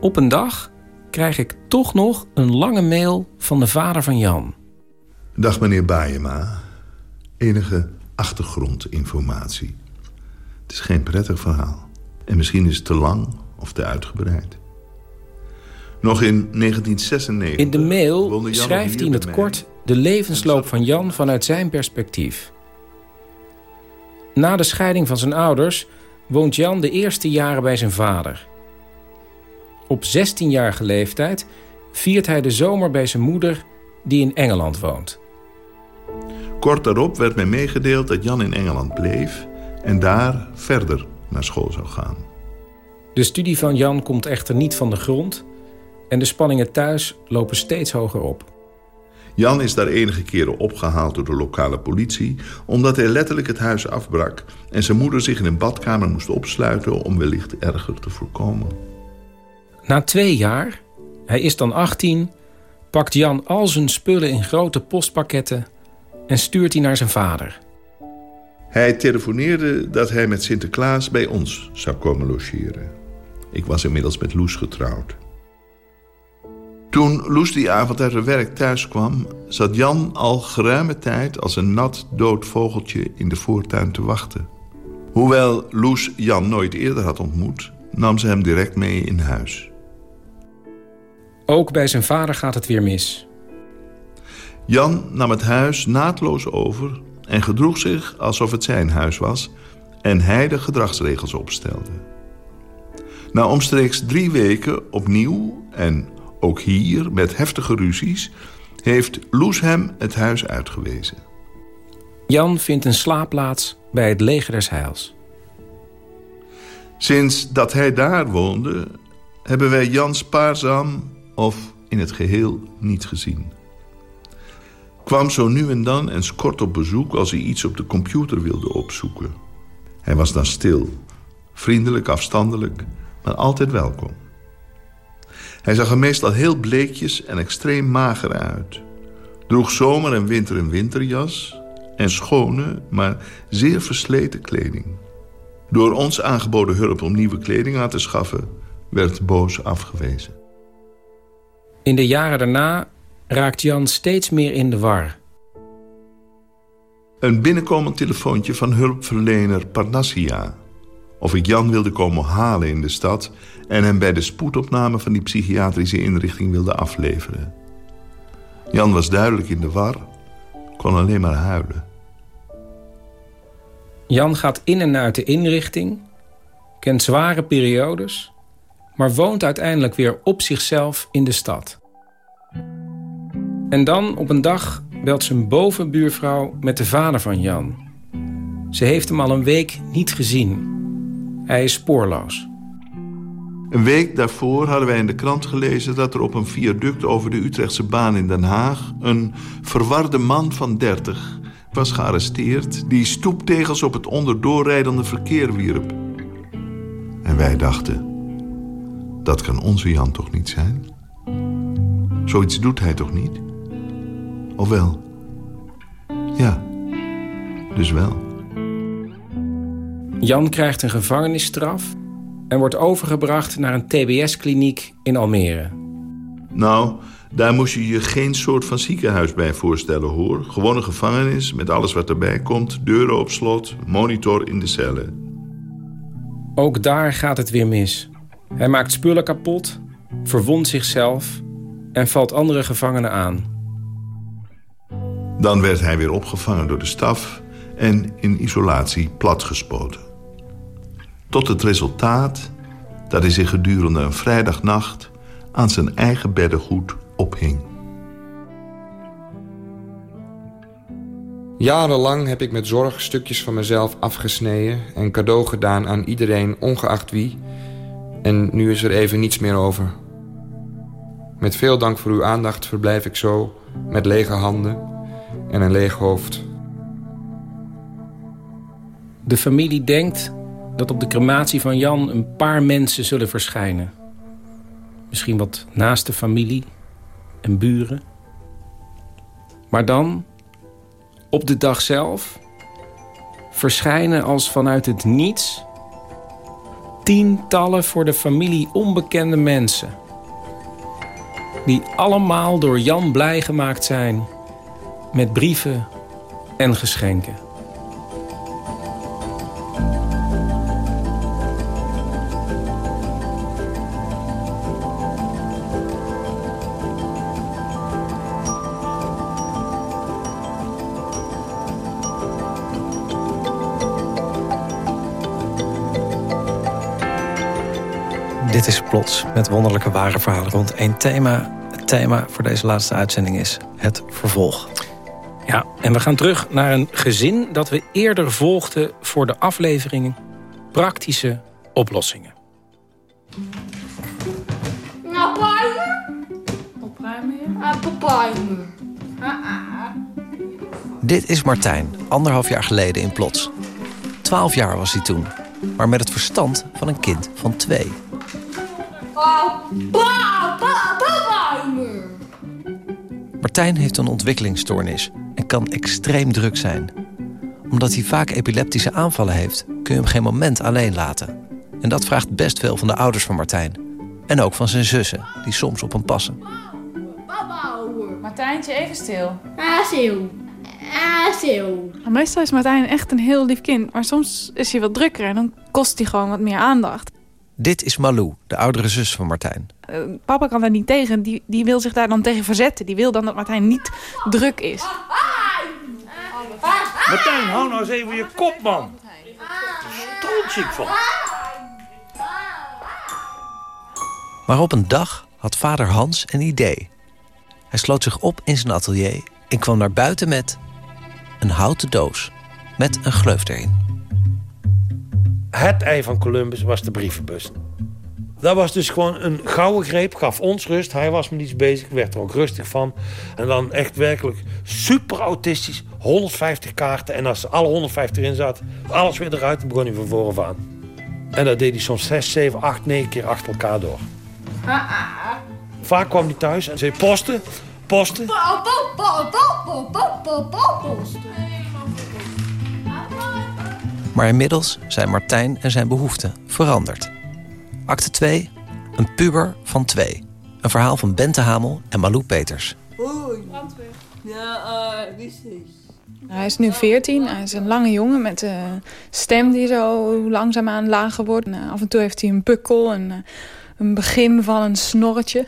Op een dag krijg ik toch nog een lange mail van de vader van Jan. Dag meneer Baayema. Enige achtergrondinformatie. Het is geen prettig verhaal. En misschien is het te lang of te uitgebreid. Nog in 1996... In de mail schrijft hij in het kort de levensloop van Jan vanuit zijn perspectief. Na de scheiding van zijn ouders woont Jan de eerste jaren bij zijn vader. Op 16-jarige leeftijd viert hij de zomer bij zijn moeder die in Engeland woont. Kort daarop werd mij meegedeeld dat Jan in Engeland bleef... en daar verder naar school zou gaan. De studie van Jan komt echter niet van de grond... En de spanningen thuis lopen steeds hoger op. Jan is daar enige keren opgehaald door de lokale politie... omdat hij letterlijk het huis afbrak... en zijn moeder zich in een badkamer moest opsluiten... om wellicht erger te voorkomen. Na twee jaar, hij is dan 18... pakt Jan al zijn spullen in grote postpakketten... en stuurt die naar zijn vader. Hij telefoneerde dat hij met Sinterklaas bij ons zou komen logeren. Ik was inmiddels met Loes getrouwd. Toen Loes die avond uit haar werk thuis kwam... zat Jan al geruime tijd als een nat dood vogeltje in de voortuin te wachten. Hoewel Loes Jan nooit eerder had ontmoet... nam ze hem direct mee in huis. Ook bij zijn vader gaat het weer mis. Jan nam het huis naadloos over... en gedroeg zich alsof het zijn huis was... en hij de gedragsregels opstelde. Na omstreeks drie weken opnieuw en ook hier, met heftige ruzies, heeft Loes hem het huis uitgewezen. Jan vindt een slaapplaats bij het leger des heils. Sinds dat hij daar woonde, hebben wij Jan spaarzaam of in het geheel niet gezien. Kwam zo nu en dan eens kort op bezoek als hij iets op de computer wilde opzoeken. Hij was dan stil, vriendelijk, afstandelijk, maar altijd welkom. Hij zag er meestal heel bleekjes en extreem mager uit. Droeg zomer en winter een winterjas en schone, maar zeer versleten kleding. Door ons aangeboden hulp om nieuwe kleding aan te schaffen, werd Boos afgewezen. In de jaren daarna raakt Jan steeds meer in de war. Een binnenkomend telefoontje van hulpverlener Parnassia. Of ik Jan wilde komen halen in de stad... en hem bij de spoedopname van die psychiatrische inrichting wilde afleveren. Jan was duidelijk in de war, kon alleen maar huilen. Jan gaat in en uit de inrichting, kent zware periodes... maar woont uiteindelijk weer op zichzelf in de stad. En dan op een dag belt zijn bovenbuurvrouw met de vader van Jan. Ze heeft hem al een week niet gezien. Hij is spoorloos. Een week daarvoor hadden wij in de krant gelezen... dat er op een viaduct over de Utrechtse baan in Den Haag... een verwarde man van 30 was gearresteerd... die stoeptegels op het onderdoorrijdende verkeer wierp. En wij dachten... dat kan onze Jan toch niet zijn? Zoiets doet hij toch niet? Of wel? Ja, dus wel. Jan krijgt een gevangenisstraf en wordt overgebracht naar een TBS-kliniek in Almere. Nou, daar moest je je geen soort van ziekenhuis bij voorstellen, hoor. Gewoon een gevangenis met alles wat erbij komt. Deuren op slot, monitor in de cellen. Ook daar gaat het weer mis. Hij maakt spullen kapot, verwondt zichzelf en valt andere gevangenen aan. Dan werd hij weer opgevangen door de staf en in isolatie platgespoten. Tot het resultaat dat hij zich gedurende een vrijdagnacht aan zijn eigen beddengoed ophing. Jarenlang heb ik met zorg stukjes van mezelf afgesneden... en cadeau gedaan aan iedereen, ongeacht wie. En nu is er even niets meer over. Met veel dank voor uw aandacht verblijf ik zo, met lege handen en een leeg hoofd. De familie denkt dat op de crematie van Jan een paar mensen zullen verschijnen. Misschien wat naaste familie en buren. Maar dan, op de dag zelf, verschijnen als vanuit het niets... tientallen voor de familie onbekende mensen... die allemaal door Jan blij gemaakt zijn met brieven en geschenken. Plots, met wonderlijke ware verhalen rond één thema. Het thema voor deze laatste uitzending is het vervolg. Ja, en we gaan terug naar een gezin dat we eerder volgden voor de afleveringen Praktische Oplossingen. Opruimen? Opruimen, ja. Opruimen. Dit is Martijn, anderhalf jaar geleden in Plots. Twaalf jaar was hij toen, maar met het verstand van een kind van twee. Martijn heeft een ontwikkelingsstoornis en kan extreem druk zijn. Omdat hij vaak epileptische aanvallen heeft, kun je hem geen moment alleen laten. En dat vraagt best veel van de ouders van Martijn. En ook van zijn zussen, die soms op hem passen. Martijntje, even stil. Aziel. Aziel. Meestal is Martijn echt een heel lief kind, maar soms is hij wat drukker en dan kost hij gewoon wat meer aandacht. Dit is Malou, de oudere zus van Martijn. Uh, papa kan daar niet tegen. Die, die wil zich daar dan tegen verzetten. Die wil dan dat Martijn niet druk is. Martijn, hou nou eens even je kop, man. Strontziek van. Maar op een dag had vader Hans een idee. Hij sloot zich op in zijn atelier en kwam naar buiten met een houten doos met een gleuf erin. Het ei van Columbus was de brievenbus. Dat was dus gewoon een gouden greep, gaf ons rust. Hij was met iets bezig, werd er ook rustig van. En dan echt werkelijk super autistisch, 150 kaarten. En als alle 150 erin zat, alles weer eruit, dan begon hij van voren aan. En dat deed hij soms 6, 7, 8, 9 keer achter elkaar door. Vaak kwam hij thuis en zei posten, posten. Maar inmiddels zijn Martijn en zijn behoeften veranderd. Acte 2, een puber van twee. Een verhaal van Bente Hamel en Malou Peters. Ja, Hij is nu 14. Hij is een lange jongen met een stem die zo langzaamaan lager wordt. En, eh, af en toe heeft hij een bukkel en eh, een begin van een snorretje.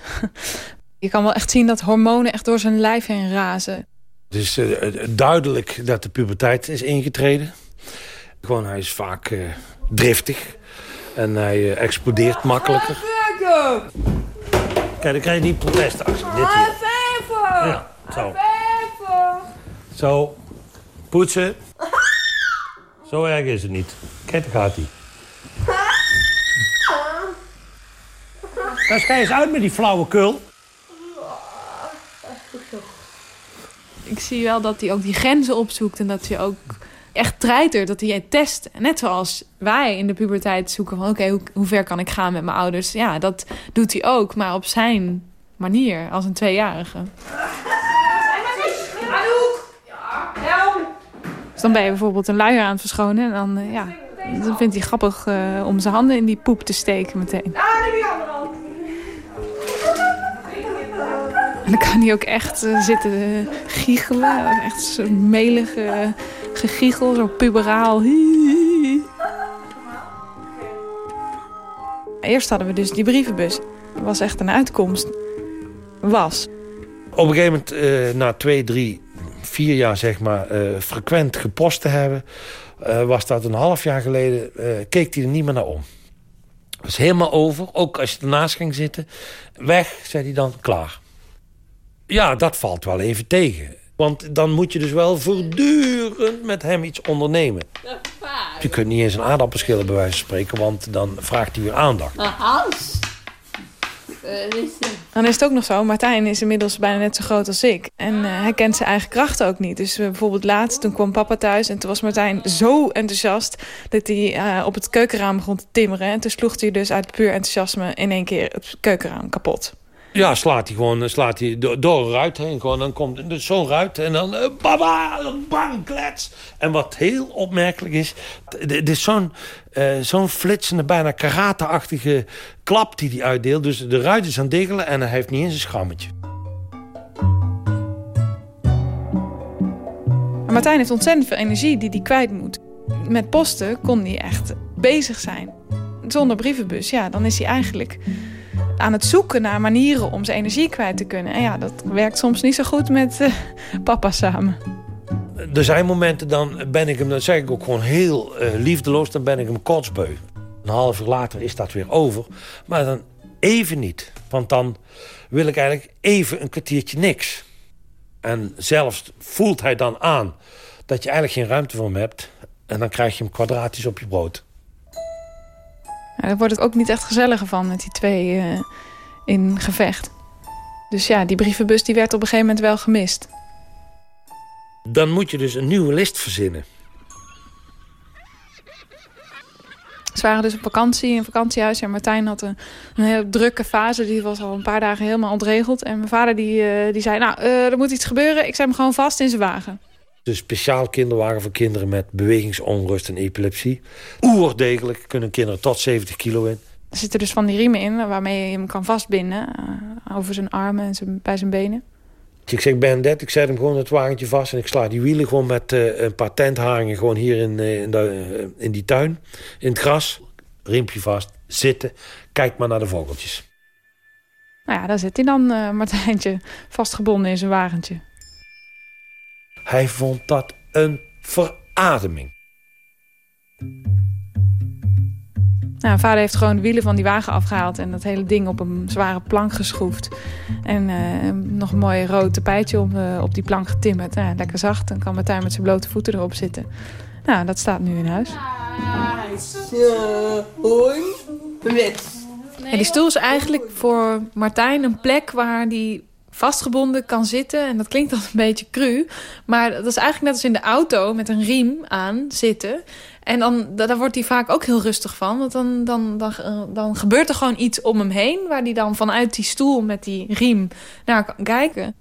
*laughs* Je kan wel echt zien dat hormonen echt door zijn lijf heen razen. Het is eh, duidelijk dat de puberteit is ingetreden. Gewoon, hij is vaak driftig. En hij uh, explodeert makkelijker. Kijk, dan krijg je die protestactie. Dit hier. Ja, zo. Zo. Poetsen. Zo erg is het niet. Kijk, daar gaat hij. Dan schij eens uit met die flauwe kul. Ik zie wel dat hij ook die grenzen opzoekt en dat hij ook echt treitert, dat hij test. Net zoals wij in de puberteit zoeken van... oké, hoe, ver kan ik gaan met mijn ouders? Ja, dat doet hij ook, maar op zijn manier, als een tweejarige. Dus dan ben je bijvoorbeeld een luier aan het verschonen... en dan, uh, ja, dan vindt hij grappig uh, om zijn handen in die poep te steken meteen. En dan kan hij ook echt uh, zitten giechelen. Echt melige gegiegel, zo puberaal. Eerst hadden we dus die brievenbus. Dat was echt een uitkomst. Was. Op een gegeven moment, uh, na twee, drie, vier jaar zeg maar, uh, frequent gepost te hebben... Uh, was dat een half jaar geleden, keek hij er niet meer naar om. Was helemaal over, ook als je ernaast ging zitten. Weg, zei hij dan, klaar. Ja, dat valt wel even tegen. Want dan moet je dus wel voortdurend met hem iets ondernemen. Je kunt niet eens een aardappelschillen bij wijze van spreken... want dan vraagt hij weer aandacht. Hans! Dan is het ook nog zo, Martijn is inmiddels bijna net zo groot als ik. En uh, hij kent zijn eigen krachten ook niet. Dus uh, bijvoorbeeld laatst, toen kwam papa thuis... en toen was Martijn zo enthousiast... dat hij uh, op het keukenraam begon te timmeren. En toen sloeg hij dus uit puur enthousiasme... in één keer het keukenraam kapot. Ja, slaat hij gewoon slaat hij door, een ruit heen. Gewoon, dan komt zo'n ruit en dan uh, baba, bang, klets. En wat heel opmerkelijk is... dit is zo'n uh, zo'n flitsende, bijna karate-achtige klap die hij uitdeelt. Dus de ruit is aan het diggelen en hij heeft niet eens een schammetje. Martijn heeft ontzettend veel energie die hij kwijt moet. Met posten kon hij echt bezig zijn. Zonder brievenbus, ja, dan is hij eigenlijk aan het zoeken naar manieren om zijn energie kwijt te kunnen. En ja, dat werkt soms niet zo goed met uh, papa samen. Er zijn momenten, dan ben ik hem, dan zeg ik ook gewoon heel uh, liefdeloos, dan ben ik hem kotsbeu. Een half uur later is dat weer over. Maar dan even niet. Want dan wil ik eigenlijk even een kwartiertje niks. En zelfs voelt hij dan aan dat je eigenlijk geen ruimte voor hem hebt. En dan krijg je hem kwadratisch op je brood. Ja, daar wordt het ook niet echt gezelliger van met die twee uh, in gevecht. Dus ja, die brievenbus die werd op een gegeven moment wel gemist. Dan moet je dus een nieuwe list verzinnen. Ze waren dus op vakantie in een vakantiehuis. En Martijn had een, een hele drukke fase. Die was al een paar dagen helemaal ontregeld. En mijn vader die, uh, die zei, nou, uh, er moet iets gebeuren. Ik zet hem gewoon vast in zijn wagen. Dus speciaal kinderwagen voor kinderen met bewegingsonrust en epilepsie. Oerdegelijk kunnen kinderen tot 70 kilo in. Er zitten dus van die riemen in waarmee je hem kan vastbinden. Uh, over zijn armen en zijn, bij zijn benen. Ik zeg Bernadette, ik zet hem gewoon het wagentje vast... en ik sla die wielen gewoon met uh, een paar tentharingen... gewoon hier in, uh, in, de, in die tuin, in het gras. Riempje vast, zitten, kijk maar naar de vogeltjes. Nou ja, daar zit hij dan, Martijntje, vastgebonden in zijn wagentje. Hij vond dat een verademing. Nou, vader heeft gewoon de wielen van die wagen afgehaald en dat hele ding op een zware plank geschroefd. En uh, nog een mooi rood tapijtje op, uh, op die plank getimmerd. Nou, lekker zacht, dan kan Martijn met zijn blote voeten erop zitten. Nou, dat staat nu in huis. En die stoel is eigenlijk voor Martijn een plek waar die vastgebonden kan zitten. En dat klinkt dan een beetje cru. Maar dat is eigenlijk net als in de auto met een riem aan zitten. En dan, daar wordt hij vaak ook heel rustig van. Want dan, dan, dan, dan gebeurt er gewoon iets om hem heen... waar hij dan vanuit die stoel met die riem naar kan kijken.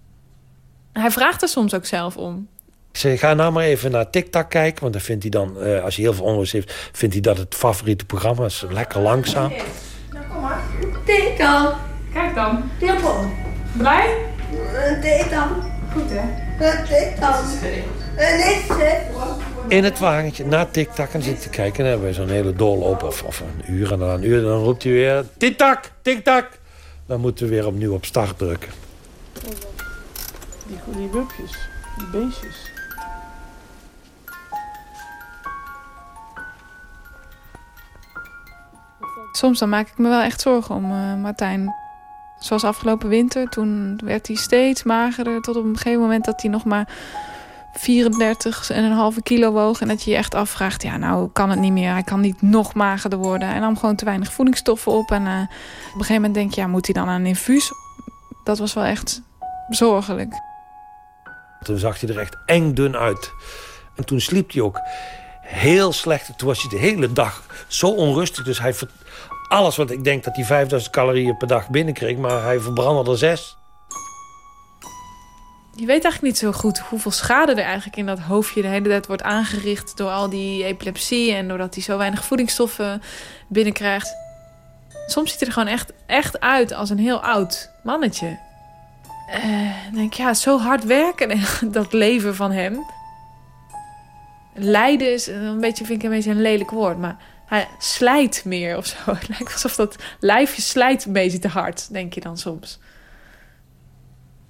Hij vraagt er soms ook zelf om. Ze ga nou maar even naar TikTok kijken. Want dan vindt hij dan, uh, als hij heel veel onrust heeft... vindt hij dat het favoriete programma is. Lekker langzaam. Nou, kom maar. TikTok. Kijk dan. TikTok. Blij? TikTok. Goed, hè? TikTok. In het wagentje naar TikTok en zitten kijken. En dan hebben we zo'n hele doorloop of, of een uur. En dan een uur dan roept hij weer... TikTok, TikTok. Dan moeten we weer opnieuw op start drukken. Die, die wupjes, die beestjes. Soms dan maak ik me wel echt zorgen om uh, Martijn. Zoals afgelopen winter, toen werd hij steeds magerder. Tot op een gegeven moment dat hij nog maar 34,5 kilo woog. En dat je je echt afvraagt, ja nou kan het niet meer. Hij kan niet nog magerder worden. Hij nam gewoon te weinig voedingsstoffen op. En uh, op een gegeven moment denk je, ja, moet hij dan aan een infuus? Dat was wel echt zorgelijk. Toen zag hij er echt eng dun uit. En toen sliep hij ook heel slecht. Toen was hij de hele dag zo onrustig. Dus hij alles wat ik denk dat hij 5000 calorieën per dag binnenkreeg, maar hij verbrandde er zes. Je weet eigenlijk niet zo goed hoeveel schade er eigenlijk in dat hoofdje de hele tijd wordt aangericht door al die epilepsie en doordat hij zo weinig voedingsstoffen binnenkrijgt. Soms ziet hij er gewoon echt, echt uit als een heel oud mannetje. Uh, denk ja, zo hard werken *laughs* dat leven van hem. Lijden is een beetje, vind ik een beetje een lelijk woord, maar hij slijt meer of zo. *laughs* Het lijkt alsof dat lijfje slijt een beetje te hard, denk je dan soms.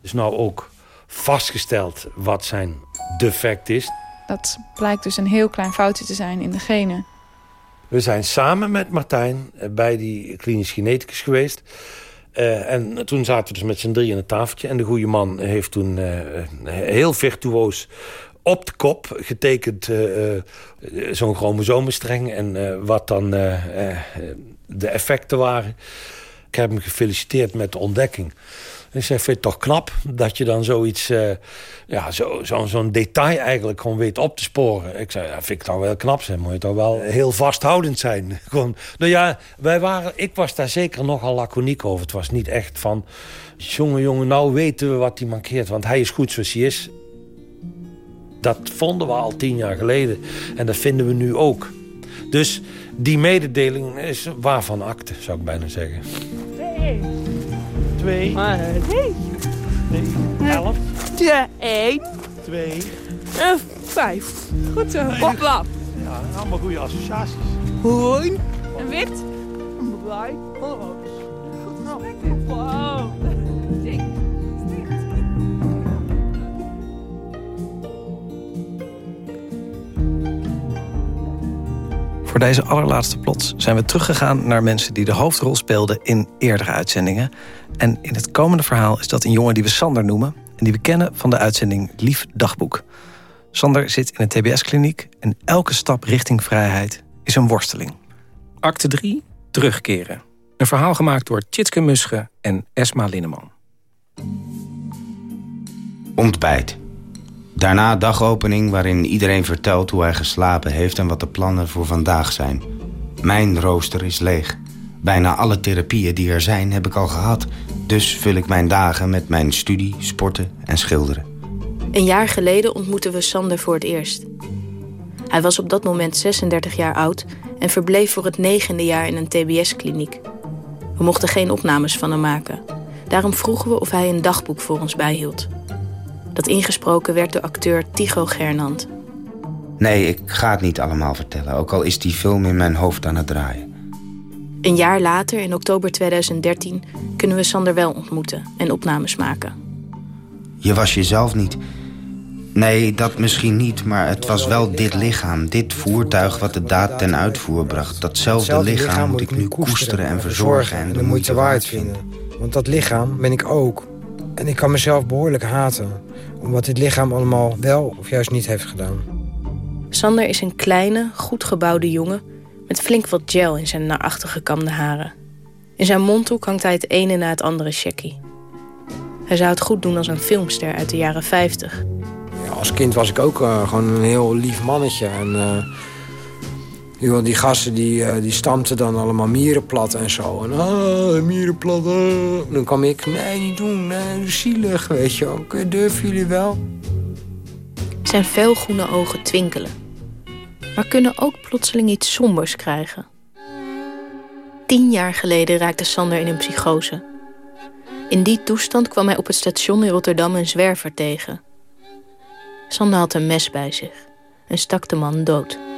Is nou ook vastgesteld wat zijn defect is? Dat blijkt dus een heel klein foutje te zijn in de genen. We zijn samen met Martijn bij die klinisch geneticus geweest. Uh, en toen zaten we dus met z'n drie aan het tafeltje. En de goede man heeft toen uh, heel virtuoos op de kop getekend uh, zo'n chromosomenstreng... en uh, wat dan de effecten waren. Ik heb hem gefeliciteerd met de ontdekking. Ik zei, vind je toch knap dat je dan zoiets... ja, zo'n zo, zo detail eigenlijk gewoon weet op te sporen. Ik zei, ja, vind ik toch wel knap zijn. Moet je toch wel heel vasthoudend zijn. *laughs* nou ja, wij waren, ik was daar zeker nogal laconiek over. Het was niet echt van... jongen, jongen, nou weten we wat hij mankeert. Want hij is goed zoals hij is. Dat vonden we al tien jaar geleden. En dat vinden we nu ook. Dus die mededeling is waarvan akte, zou ik bijna zeggen. Twee. Twee. Nee. Nee. Elf. Ja, één. Twee. Uh, vijf. Goed zo. Hopla. Ja, allemaal goede associaties. Hoorn. En wit. Blij. Goed. Wow. Voor deze allerlaatste plots zijn we teruggegaan naar mensen die de hoofdrol speelden in eerdere uitzendingen. En in het komende verhaal is dat een jongen die we Sander noemen en die we kennen van de uitzending Lief Dagboek. Sander zit in een TBS-kliniek en elke stap richting vrijheid is een worsteling. Acte 3, Terugkeren. Een verhaal gemaakt door Tjitske Musche en Esma Linneman. Ontbijt. Daarna dagopening waarin iedereen vertelt hoe hij geslapen heeft... en wat de plannen voor vandaag zijn. Mijn rooster is leeg. Bijna alle therapieën die er zijn heb ik al gehad. Dus vul ik mijn dagen met mijn studie, sporten en schilderen. Een jaar geleden ontmoetten we Sander voor het eerst. Hij was op dat moment 36 jaar oud... en verbleef voor het negende jaar in een tbs-kliniek. We mochten geen opnames van hem maken. Daarom vroegen we of hij een dagboek voor ons bijhield dat ingesproken werd door acteur Tycho Gernand. Nee, ik ga het niet allemaal vertellen, ook al is die film in mijn hoofd aan het draaien. Een jaar later, in oktober 2013, kunnen we Sander wel ontmoeten en opnames maken. Je was jezelf niet. Nee, dat misschien niet, maar het was wel dit lichaam. Dit voertuig wat de daad ten uitvoer bracht. Datzelfde lichaam moet ik nu koesteren en verzorgen en de moeite waard vinden. Want dat lichaam ben ik ook. En ik kan mezelf behoorlijk haten. Om wat dit lichaam allemaal wel of juist niet heeft gedaan. Sander is een kleine, goed gebouwde jongen... met flink wat gel in zijn naar achter gekamde haren. In zijn mondhoek hangt hij het ene na het andere checkie. Hij zou het goed doen als een filmster uit de jaren 50. Ja, als kind was ik ook uh, gewoon een heel lief mannetje. En uh, die gasten die, uh, die stampten dan allemaal mieren plat en zo. En ah, mieren plat. Ah. Dan kwam ik, nee, niet doen, nee, zielig, weet je wel. Okay, durven jullie wel? Zijn felgroene ogen twinkelen. Maar kunnen ook plotseling iets sombers krijgen. Tien jaar geleden raakte Sander in een psychose. In die toestand kwam hij op het station in Rotterdam een zwerver tegen. Sander had een mes bij zich en stak de man dood.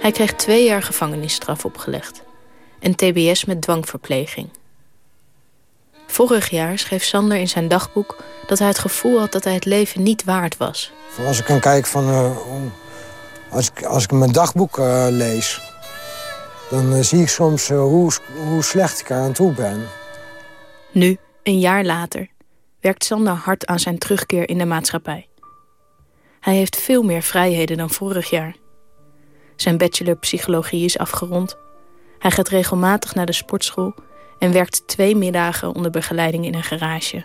Hij kreeg twee jaar gevangenisstraf opgelegd en tbs met dwangverpleging. Vorig jaar schreef Sander in zijn dagboek dat hij het gevoel had dat hij het leven niet waard was. Als ik kan kijken van... Uh, als, ik, als ik mijn dagboek uh, lees... dan uh, zie ik soms hoe, hoe slecht ik aan toe ben. Nu, een jaar later, werkt Sander hard aan zijn terugkeer in de maatschappij. Hij heeft veel meer vrijheden dan vorig jaar. Zijn bachelor psychologie is afgerond. Hij gaat regelmatig naar de sportschool... en werkt twee middagen onder begeleiding in een garage.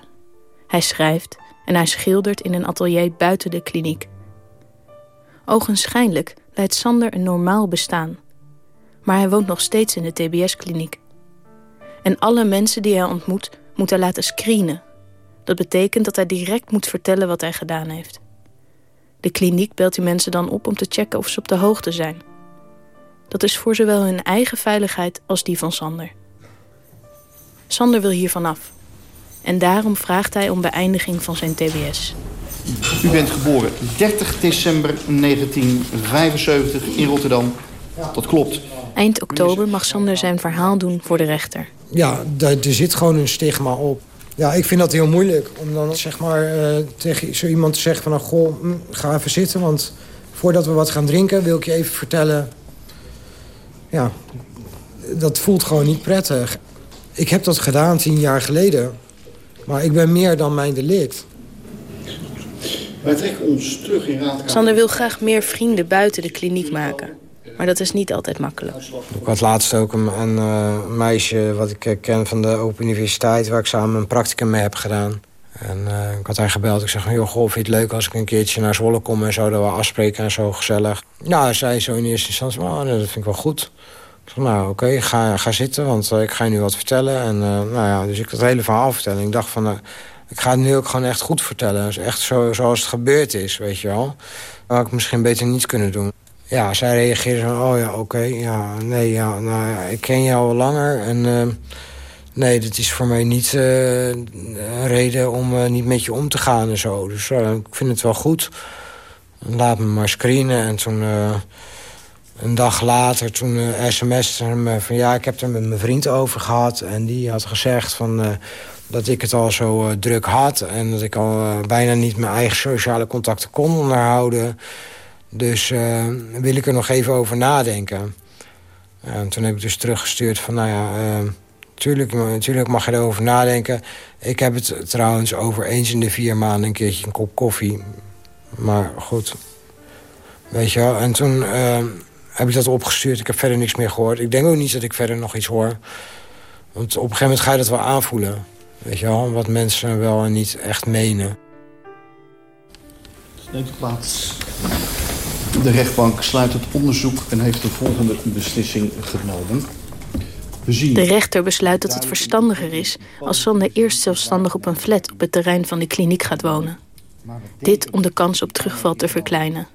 Hij schrijft en hij schildert in een atelier buiten de kliniek. Ogenschijnlijk leidt Sander een normaal bestaan. Maar hij woont nog steeds in de TBS-kliniek. En alle mensen die hij ontmoet, moet hij laten screenen. Dat betekent dat hij direct moet vertellen wat hij gedaan heeft. De kliniek belt die mensen dan op om te checken of ze op de hoogte zijn. Dat is voor zowel hun eigen veiligheid als die van Sander. Sander wil hier vanaf. En daarom vraagt hij om beëindiging van zijn TBS. U bent geboren 30 december 1975 in Rotterdam. Dat klopt. Eind oktober mag Sander zijn verhaal doen voor de rechter. Ja, er zit gewoon een stigma op. Ja, ik vind dat heel moeilijk om dan zeg maar uh, tegen zo iemand te zeggen van... Nou, goh, hm, ga even zitten, want voordat we wat gaan drinken wil ik je even vertellen... Ja, dat voelt gewoon niet prettig. Ik heb dat gedaan tien jaar geleden. Maar ik ben meer dan mijn delict. Wij trekken ons terug in raadkamer. Sander wil graag meer vrienden buiten de kliniek maken. Maar dat is niet altijd makkelijk. Ik had laatst ook een, een uh, meisje wat ik ken van de Open Universiteit... waar ik samen een practicum mee heb gedaan. En uh, ik had haar gebeld. Ik zeg, joh, goh, vind je het leuk als ik een keertje naar Zwolle kom... en zo, dat we afspreken en zo, gezellig. Nou, zei zo in eerste instantie, oh, dat vind ik wel goed. Ik zeg, nou, oké, ga, ga zitten, want ik ga je nu wat vertellen. En nou ja, dus ik dat hele verhaal vertellen. Ik dacht van, ik ga het nu ook gewoon echt goed vertellen. Dus echt zo, zoals het gebeurd is, weet je wel. Dat had ik misschien beter niet kunnen doen. Ja, zij reageerde zo, oh ja, oké, ja, nee, ja, nou ja, ik ken jou al langer en... Uh, nee, dat is voor mij niet uh, een reden om uh, niet met je om te gaan en zo. Dus ik vind het wel goed. Laat me maar screenen. En toen, een dag later, toen sms hem van... ja, ik heb er met mijn vriend over gehad. En die had gezegd van dat ik het al zo druk had... en dat ik al bijna niet mijn eigen sociale contacten kon onderhouden... Dus uh, wil ik er nog even over nadenken. En toen heb ik dus teruggestuurd van, nou ja, uh, tuurlijk, tuurlijk mag je erover nadenken. Ik heb het trouwens over eens in de vier maanden een keertje een kop koffie. Maar goed, weet je wel. En toen heb ik dat opgestuurd. Ik heb verder niks meer gehoord. Ik denk ook niet dat ik verder nog iets hoor. Want op een gegeven moment ga je dat wel aanvoelen. Weet je wel, wat mensen wel en niet echt menen. Neemt plaats. De rechtbank sluit het onderzoek en heeft de volgende beslissing genomen. De rechter besluit dat het verstandiger is... als Sander eerst zelfstandig op een flat op het terrein van de kliniek gaat wonen. Dit om de kans op terugval te verkleinen.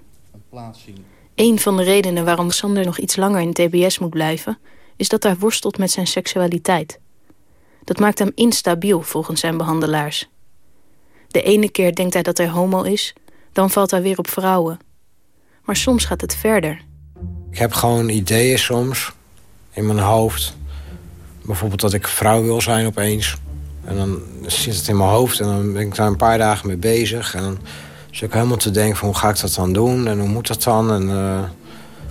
Een van de redenen waarom Sander nog iets langer in TBS moet blijven... is dat hij worstelt met zijn seksualiteit. Dat maakt hem instabiel volgens zijn behandelaars. De ene keer denkt hij dat hij homo is... dan valt hij weer op vrouwen... Maar soms gaat het verder. Ik heb gewoon ideeën soms in mijn hoofd. Bijvoorbeeld dat ik vrouw wil zijn opeens. En dan zit het in mijn hoofd en dan ben ik daar een paar dagen mee bezig. En dan Dus ik helemaal te denken van hoe ga ik dat dan doen en hoe moet dat dan? En,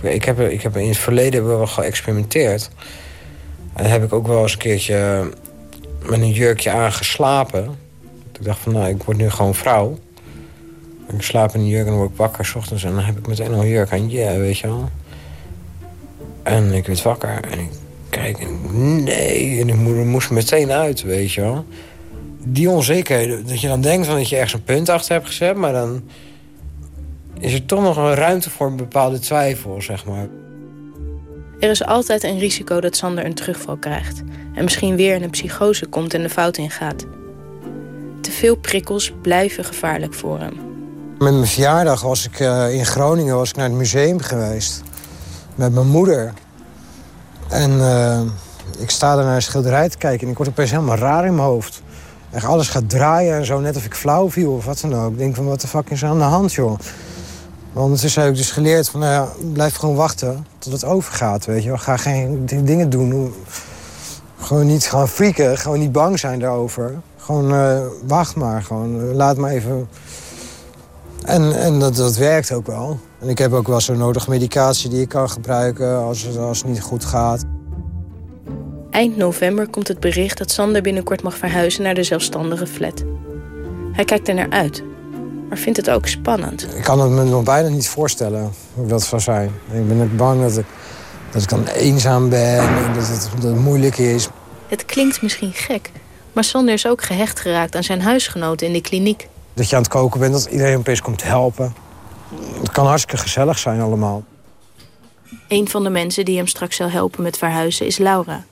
uh, ik, heb, ik heb in het verleden wel geëxperimenteerd. En dan heb ik ook wel eens een keertje met een jurkje aangeslapen. Ik dacht van, nou, ik word nu gewoon vrouw. Ik slaap in een jurk en dan word ik wakker s ochtends... en dan heb ik meteen al een jurk aan, ja, weet je wel. En ik werd wakker en ik kijk en nee, en ik moest meteen uit, weet je wel. Die onzekerheid, dat je dan denkt van dat je ergens een punt achter hebt gezet... maar dan is er toch nog een ruimte voor een bepaalde twijfel, zeg maar. Er is altijd een risico dat Sander een terugval krijgt... en misschien weer in een psychose komt en de fout ingaat. Te veel prikkels blijven gevaarlijk voor hem. Met mijn verjaardag was ik uh, in Groningen was ik naar het museum geweest. Met mijn moeder. En uh, ik sta daar naar een schilderij te kijken en ik word opeens helemaal raar in mijn hoofd. Echt alles gaat draaien en zo, net of ik flauw viel of wat dan ook. Ik denk van, wat de fuck is er aan de hand, joh? Maar ondertussen heb ik dus geleerd van, nou ja, blijf gewoon wachten tot het overgaat, weet je. Ga geen dingen doen. Gewoon niet gaan freaken, gewoon niet bang zijn daarover. Gewoon uh, wacht maar, gewoon laat maar even... En, en dat, dat werkt ook wel. En ik heb ook wel zo nodig medicatie die ik kan gebruiken als het, als het niet goed gaat. Eind november komt het bericht dat Sander binnenkort mag verhuizen naar de zelfstandige flat. Hij kijkt er naar uit, maar vindt het ook spannend. Ik kan het me nog bijna niet voorstellen hoe dat zou zijn. Ik ben ook bang dat ik, dat ik dan eenzaam ben en dat het, dat het moeilijk is. Het klinkt misschien gek, maar Sander is ook gehecht geraakt aan zijn huisgenoten in de kliniek. Dat je aan het koken bent, dat iedereen opeens komt helpen. Het kan hartstikke gezellig zijn allemaal. Een van de mensen die hem straks zal helpen met verhuizen is Laura.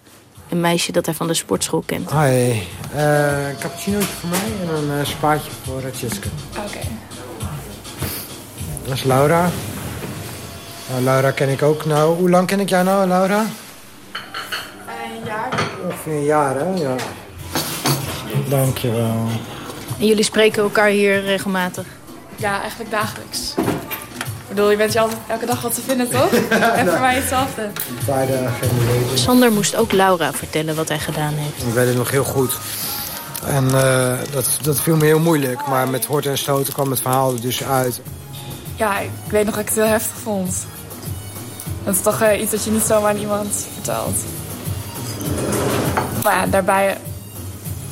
Een meisje dat hij van de sportschool kent. Hoi, uh, een cappuccinootje voor mij en een uh, spaatje voor Jessica. Oké. Dat is Laura. Nou, Laura ken ik ook nou. Hoe lang ken ik jou nou, Laura? een jaar. Ongeveer een jaar, hè? Ja. Dankjewel. En jullie spreken elkaar hier regelmatig? Ja, eigenlijk dagelijks. Ik bedoel, je bent je altijd, elke dag wat te vinden, toch? *laughs* en voor mij hetzelfde. Een paar dagen in Sander moest ook Laura vertellen wat hij gedaan heeft. Ik weet het nog heel goed. En uh, dat, dat viel me heel moeilijk. Maar met horten en stoten kwam het verhaal er dus uit. Ja, ik weet nog dat ik het heel heftig vond. Dat is toch uh, iets dat je niet zomaar aan iemand vertelt. Maar ja, daarbij...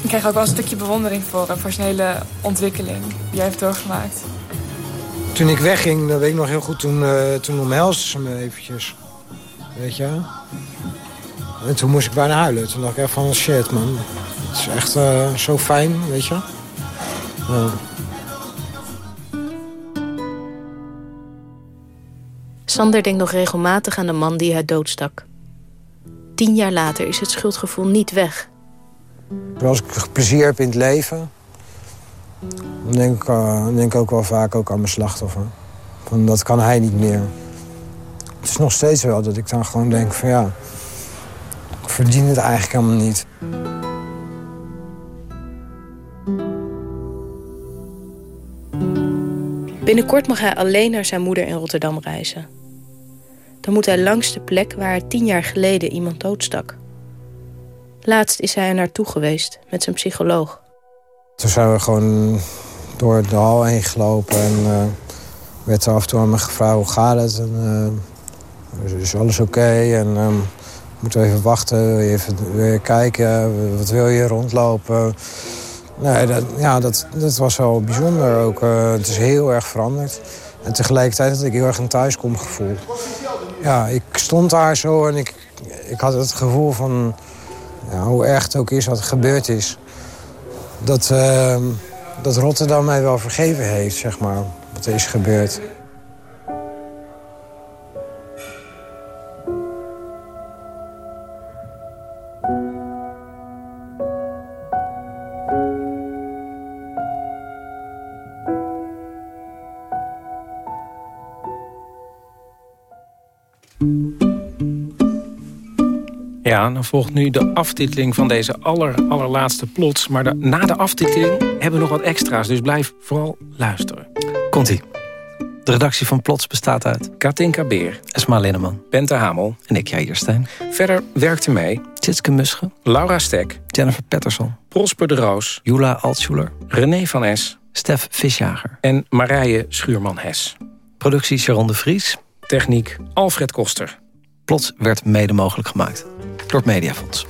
Ik kreeg ook wel een stukje bewondering voor hem. Voor zijn hele ontwikkeling die hij heeft doorgemaakt. Toen ik wegging, dat weet ik nog heel goed, toen, uh, toen omhelsde ze me eventjes. Weet je? En toen moest ik bijna huilen. Toen dacht ik echt van, shit man. Het is echt uh, zo fijn, weet je? Uh. Sander denkt nog regelmatig aan de man die hij doodstak. Tien jaar later is het schuldgevoel niet weg. Als ik plezier heb in het leven... dan denk ik, uh, denk ook wel vaak ook aan mijn slachtoffer. Van, dat kan hij niet meer. Het is nog steeds wel dat ik dan gewoon denk van ja... ik verdien het eigenlijk helemaal niet. Binnenkort mag hij alleen naar zijn moeder in Rotterdam reizen. Dan moet hij langs de plek waar tien jaar geleden iemand doodstak. Laatst is hij er naartoe geweest met zijn psycholoog. Toen zijn we gewoon door de hal heen gelopen en uh, werd er af en toe aan me gevraagd hoe gaat het. En, is alles oké? En um, moeten we even wachten, even weer kijken, wat wil je rondlopen? Nee, dat, ja, dat, dat was wel bijzonder ook. Uh, het is heel erg veranderd. En tegelijkertijd had ik heel erg een thuiskomgevoel. Ja, ik stond daar zo en ik, ik had het gevoel van... Hoe erg het ook is wat er gebeurd is... dat, uh, dat Rotterdam mij wel vergeven heeft, zeg maar, wat er is gebeurd. Ja, dan volgt nu de aftiteling van deze aller, allerlaatste plots. Maar de, na de aftiteling hebben we nog wat extra's, dus blijf vooral luisteren. Komt-ie. De redactie van Plots bestaat uit... Katinka Beer. Esma Linneman. Bente Hamel. En ik, Jair Stijn. Verder werkte mee... Tjitske Musche. Laura Stek. Jennifer Patterson. Prosper de Roos. Jula Altschuler. René van Es. Stef Visjager. En Marije Schuurman-Hes. Productie Sharon de Vries. Techniek Alfred Koster. Plots werd mede mogelijk gemaakt door het Mediafonds.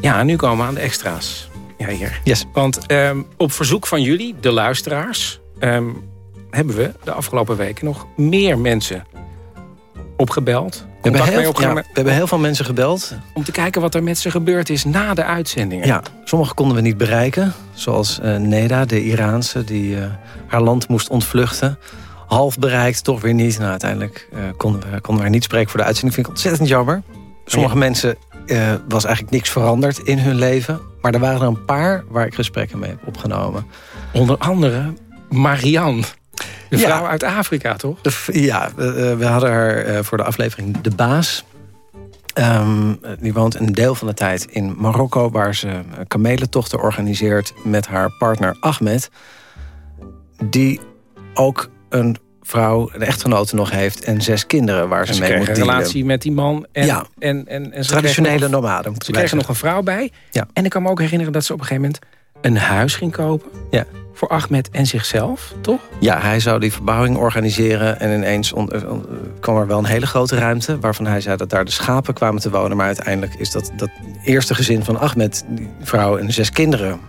Ja, nu komen we aan de extra's. Ja, hier. Yes. Want ehm, op verzoek van jullie, de luisteraars... ehm, hebben we de afgelopen weken nog meer mensen opgebeld. We hebben, heel, ja, we hebben heel veel mensen gebeld. om te kijken wat er met ze gebeurd is na de uitzendingen. Ja, sommige konden we niet bereiken. Zoals eh, Neda, de Iraanse, die eh, haar land moest ontvluchten. Half bereikt, toch weer niet. Nou, uiteindelijk eh, konden, we, konden we haar niet spreken voor de uitzending. Vind ik ontzettend jammer. Sommige Ja. mensen eh, was eigenlijk niks veranderd in hun leven. Maar er waren er een paar waar ik gesprekken mee heb opgenomen. Onder andere Marianne. De Ja. vrouw uit Afrika, toch? Ja, we, eh, we hadden haar eh, voor de aflevering De Baas. Ehm, die woont een deel van de tijd in Marokko... waar ze kamelentochten organiseert met haar partner Ahmed. Die ook een vrouw, een echtgenote nog heeft... en zes kinderen waar ze, Ze mee moet een relatie met die man. En, Ja. en, en, en Traditionele nomaden. Ze kregen nog een vrouw bij. Ja. En ik kan me ook herinneren dat ze op een gegeven moment... een huis ging kopen. Ja. Voor Ahmed en zichzelf, toch? Ja, hij zou die verbouwing organiseren. En ineens on- eh, on- kwam er wel een hele grote ruimte... waarvan hij zei dat daar de schapen kwamen te wonen. Maar uiteindelijk is dat, dat eerste gezin van Ahmed... die vrouw en zes kinderen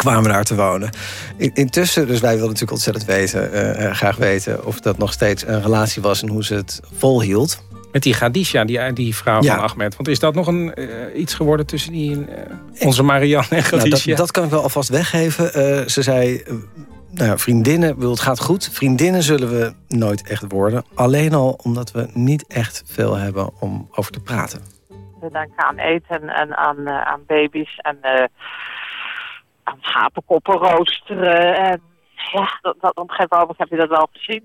kwamen daar te wonen. In- Intussen, dus wij wilden natuurlijk ontzettend weten, eh, eh, graag weten... of dat nog steeds een relatie was en hoe ze het volhield. Met die Gadisha, die, die vrouw Ja. van Ahmed. Want is dat nog een, eh, iets geworden tussen die, eh, onze Marianne en Nou, Gadisha? dat, dat kan ik wel alvast weggeven. Eh, ze zei, eh, nou, ja, vriendinnen, bedoel, het gaat goed. Vriendinnen zullen we nooit echt worden. Alleen al omdat we niet echt veel hebben om over te praten. We denken aan eten en aan, eh, aan baby's en eh, aan schapenkoppen roosteren. En ja, dat, dat, op een gegeven moment heb je dat wel gezien.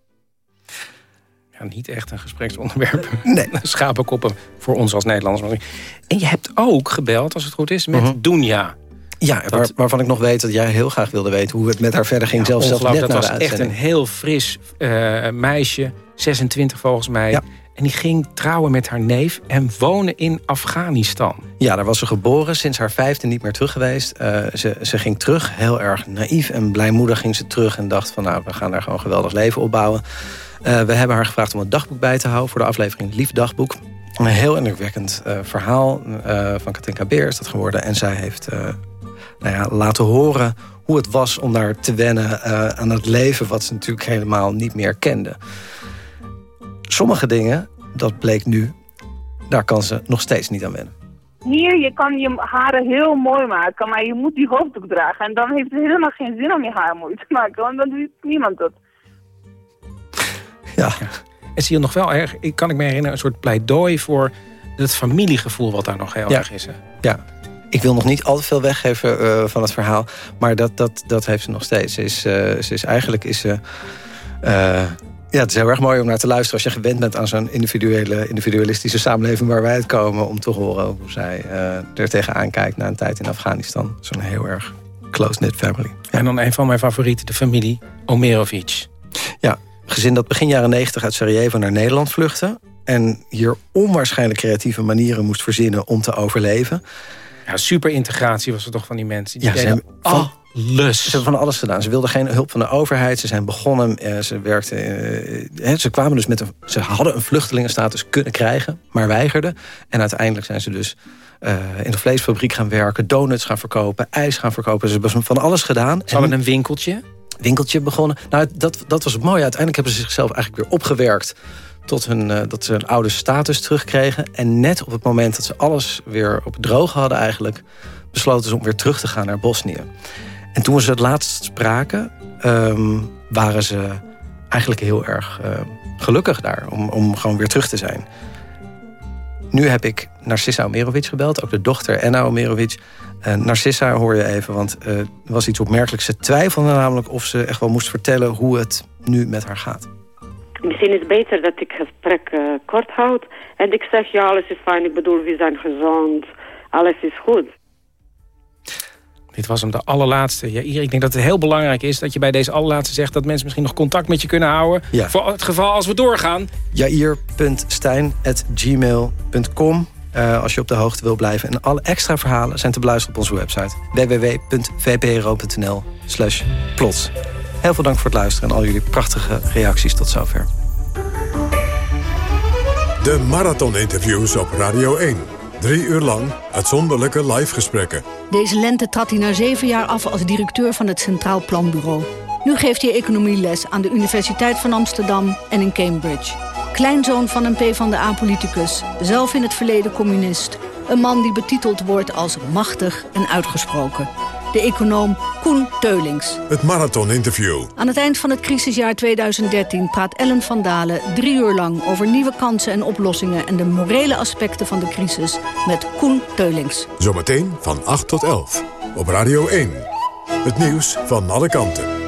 Ja, niet echt een gespreksonderwerp. *laughs* Nee. Schapenkoppen voor ons als Nederlanders. En je hebt ook gebeld, als het goed is, met Mhm. Dunja. Ja, waar- waarvan ik nog weet dat jij heel graag wilde weten... hoe het met haar verder ging, zelfs, zelfs net dat was echt een heel fris eh, meisje, 26 volgens mij. En die ging trouwen met haar neef en wonen in Afghanistan. Ja, daar was ze geboren, sinds haar vijfde niet meer terug geweest. Eh, ze, ze ging terug, heel erg naïef en blijmoedig ging ze terug... en dacht van, nou, we gaan daar gewoon een geweldig leven opbouwen. Eh, we hebben haar gevraagd om een dagboek bij te houden... voor de aflevering Lief Dagboek. Een heel indrukwekkend eh, verhaal van Katinka Beer is dat geworden. En zij heeft nou ja, laten horen hoe het was om daar te wennen... aan het leven wat ze natuurlijk helemaal niet meer kende. Sommige dingen, dat bleek nu, daar kan ze nog steeds niet aan wennen. Hier, je kan je haren heel mooi maken, maar je moet die hoofddoek dragen. En dan heeft het helemaal geen zin om je haar mooi te maken, want dan doet niemand dat. Ja. En zie je nog wel erg, ik kan ik me herinneren, een soort pleidooi voor het familiegevoel wat daar nog heel Ja. erg is. Hè? Ja, ik wil nog niet al te veel weggeven eh, van het verhaal. Maar dat, dat, dat heeft ze nog steeds. Ze is, eh, ze is eigenlijk is ze. eh, ja, het is heel erg mooi om naar te luisteren als je gewend bent aan zo'n individuele, individualistische samenleving waar wij uitkomen. Om te horen hoe zij eh, er tegenaan kijkt na een tijd in Afghanistan. Zo'n heel erg close-knit family. En dan een van mijn favorieten, de familie Omerovic. Ja, gezin dat begin jaren 90 uit Sarajevo naar Nederland vluchtte. En hier onwaarschijnlijk creatieve manieren moest verzinnen om te overleven. Ja, super integratie was er toch van die mensen. Die Ja, ze hebben van- Ze hebben van alles gedaan. Ze wilden geen hulp van de overheid. Ze zijn begonnen. eh, ze werkten. eh, hè, ze kwamen dus met een. Ze hadden een vluchtelingenstatus kunnen krijgen, maar weigerden. En uiteindelijk zijn ze dus eh, in de vleesfabriek gaan werken, donuts gaan verkopen, ijs gaan verkopen. Ze hebben van alles gedaan. Ze hadden een winkeltje. winkeltje begonnen. Nou, dat, dat was het mooie. Uiteindelijk hebben ze zichzelf eigenlijk weer opgewerkt tot hun, eh, dat ze een oude status terugkregen. En net op het moment dat ze alles weer op droog hadden eigenlijk... besloten ze om weer terug te gaan naar Bosnië. En toen we ze het laatst spraken... ehm, waren ze eigenlijk heel erg eh, gelukkig daar... Om, om gewoon weer terug te zijn. Nu heb ik Narcissa Omerovic gebeld, ook de dochter Enna Omerovic. Uh, Narcissa hoor je even, want er was iets opmerkelijks. Ze twijfelde namelijk of ze echt wel moest vertellen hoe het nu met haar gaat. Misschien is het beter dat ik het gesprek kort houd. En ik zeg, ja, alles is fijn. Ik bedoel, we zijn gezond. Alles is goed. Dit was hem de allerlaatste. Ja, Ier, ik denk dat het heel belangrijk is dat je bij deze allerlaatste zegt... dat mensen misschien nog contact met je kunnen houden. Ja. Voor het geval als we doorgaan. Jair.stijn.gmail.com eh, als je op de hoogte wil blijven. En alle extra verhalen zijn te beluisteren op onze website. www.vpro.nl slash plots. Heel veel dank voor het luisteren en al jullie prachtige reacties tot zover. De marathon-interviews op Radio 1. Drie uur lang uitzonderlijke live gesprekken. Deze lente trad hij na zeven jaar af als directeur van het Centraal Planbureau. Nu geeft hij economieles aan de Universiteit van Amsterdam en in Cambridge. Kleinzoon van een PvdA-politicus, zelf in het verleden communist. Een man die betiteld wordt als machtig en uitgesproken. De econoom Koen Teulings. Het marathon-interview. Aan het eind van het crisisjaar 2013 praat Ellen van Dalen drie uur lang... over nieuwe kansen en oplossingen en de morele aspecten van de crisis... met Koen Teulings. Zometeen van 8 tot 11. Op Radio 1. Het nieuws van alle kanten.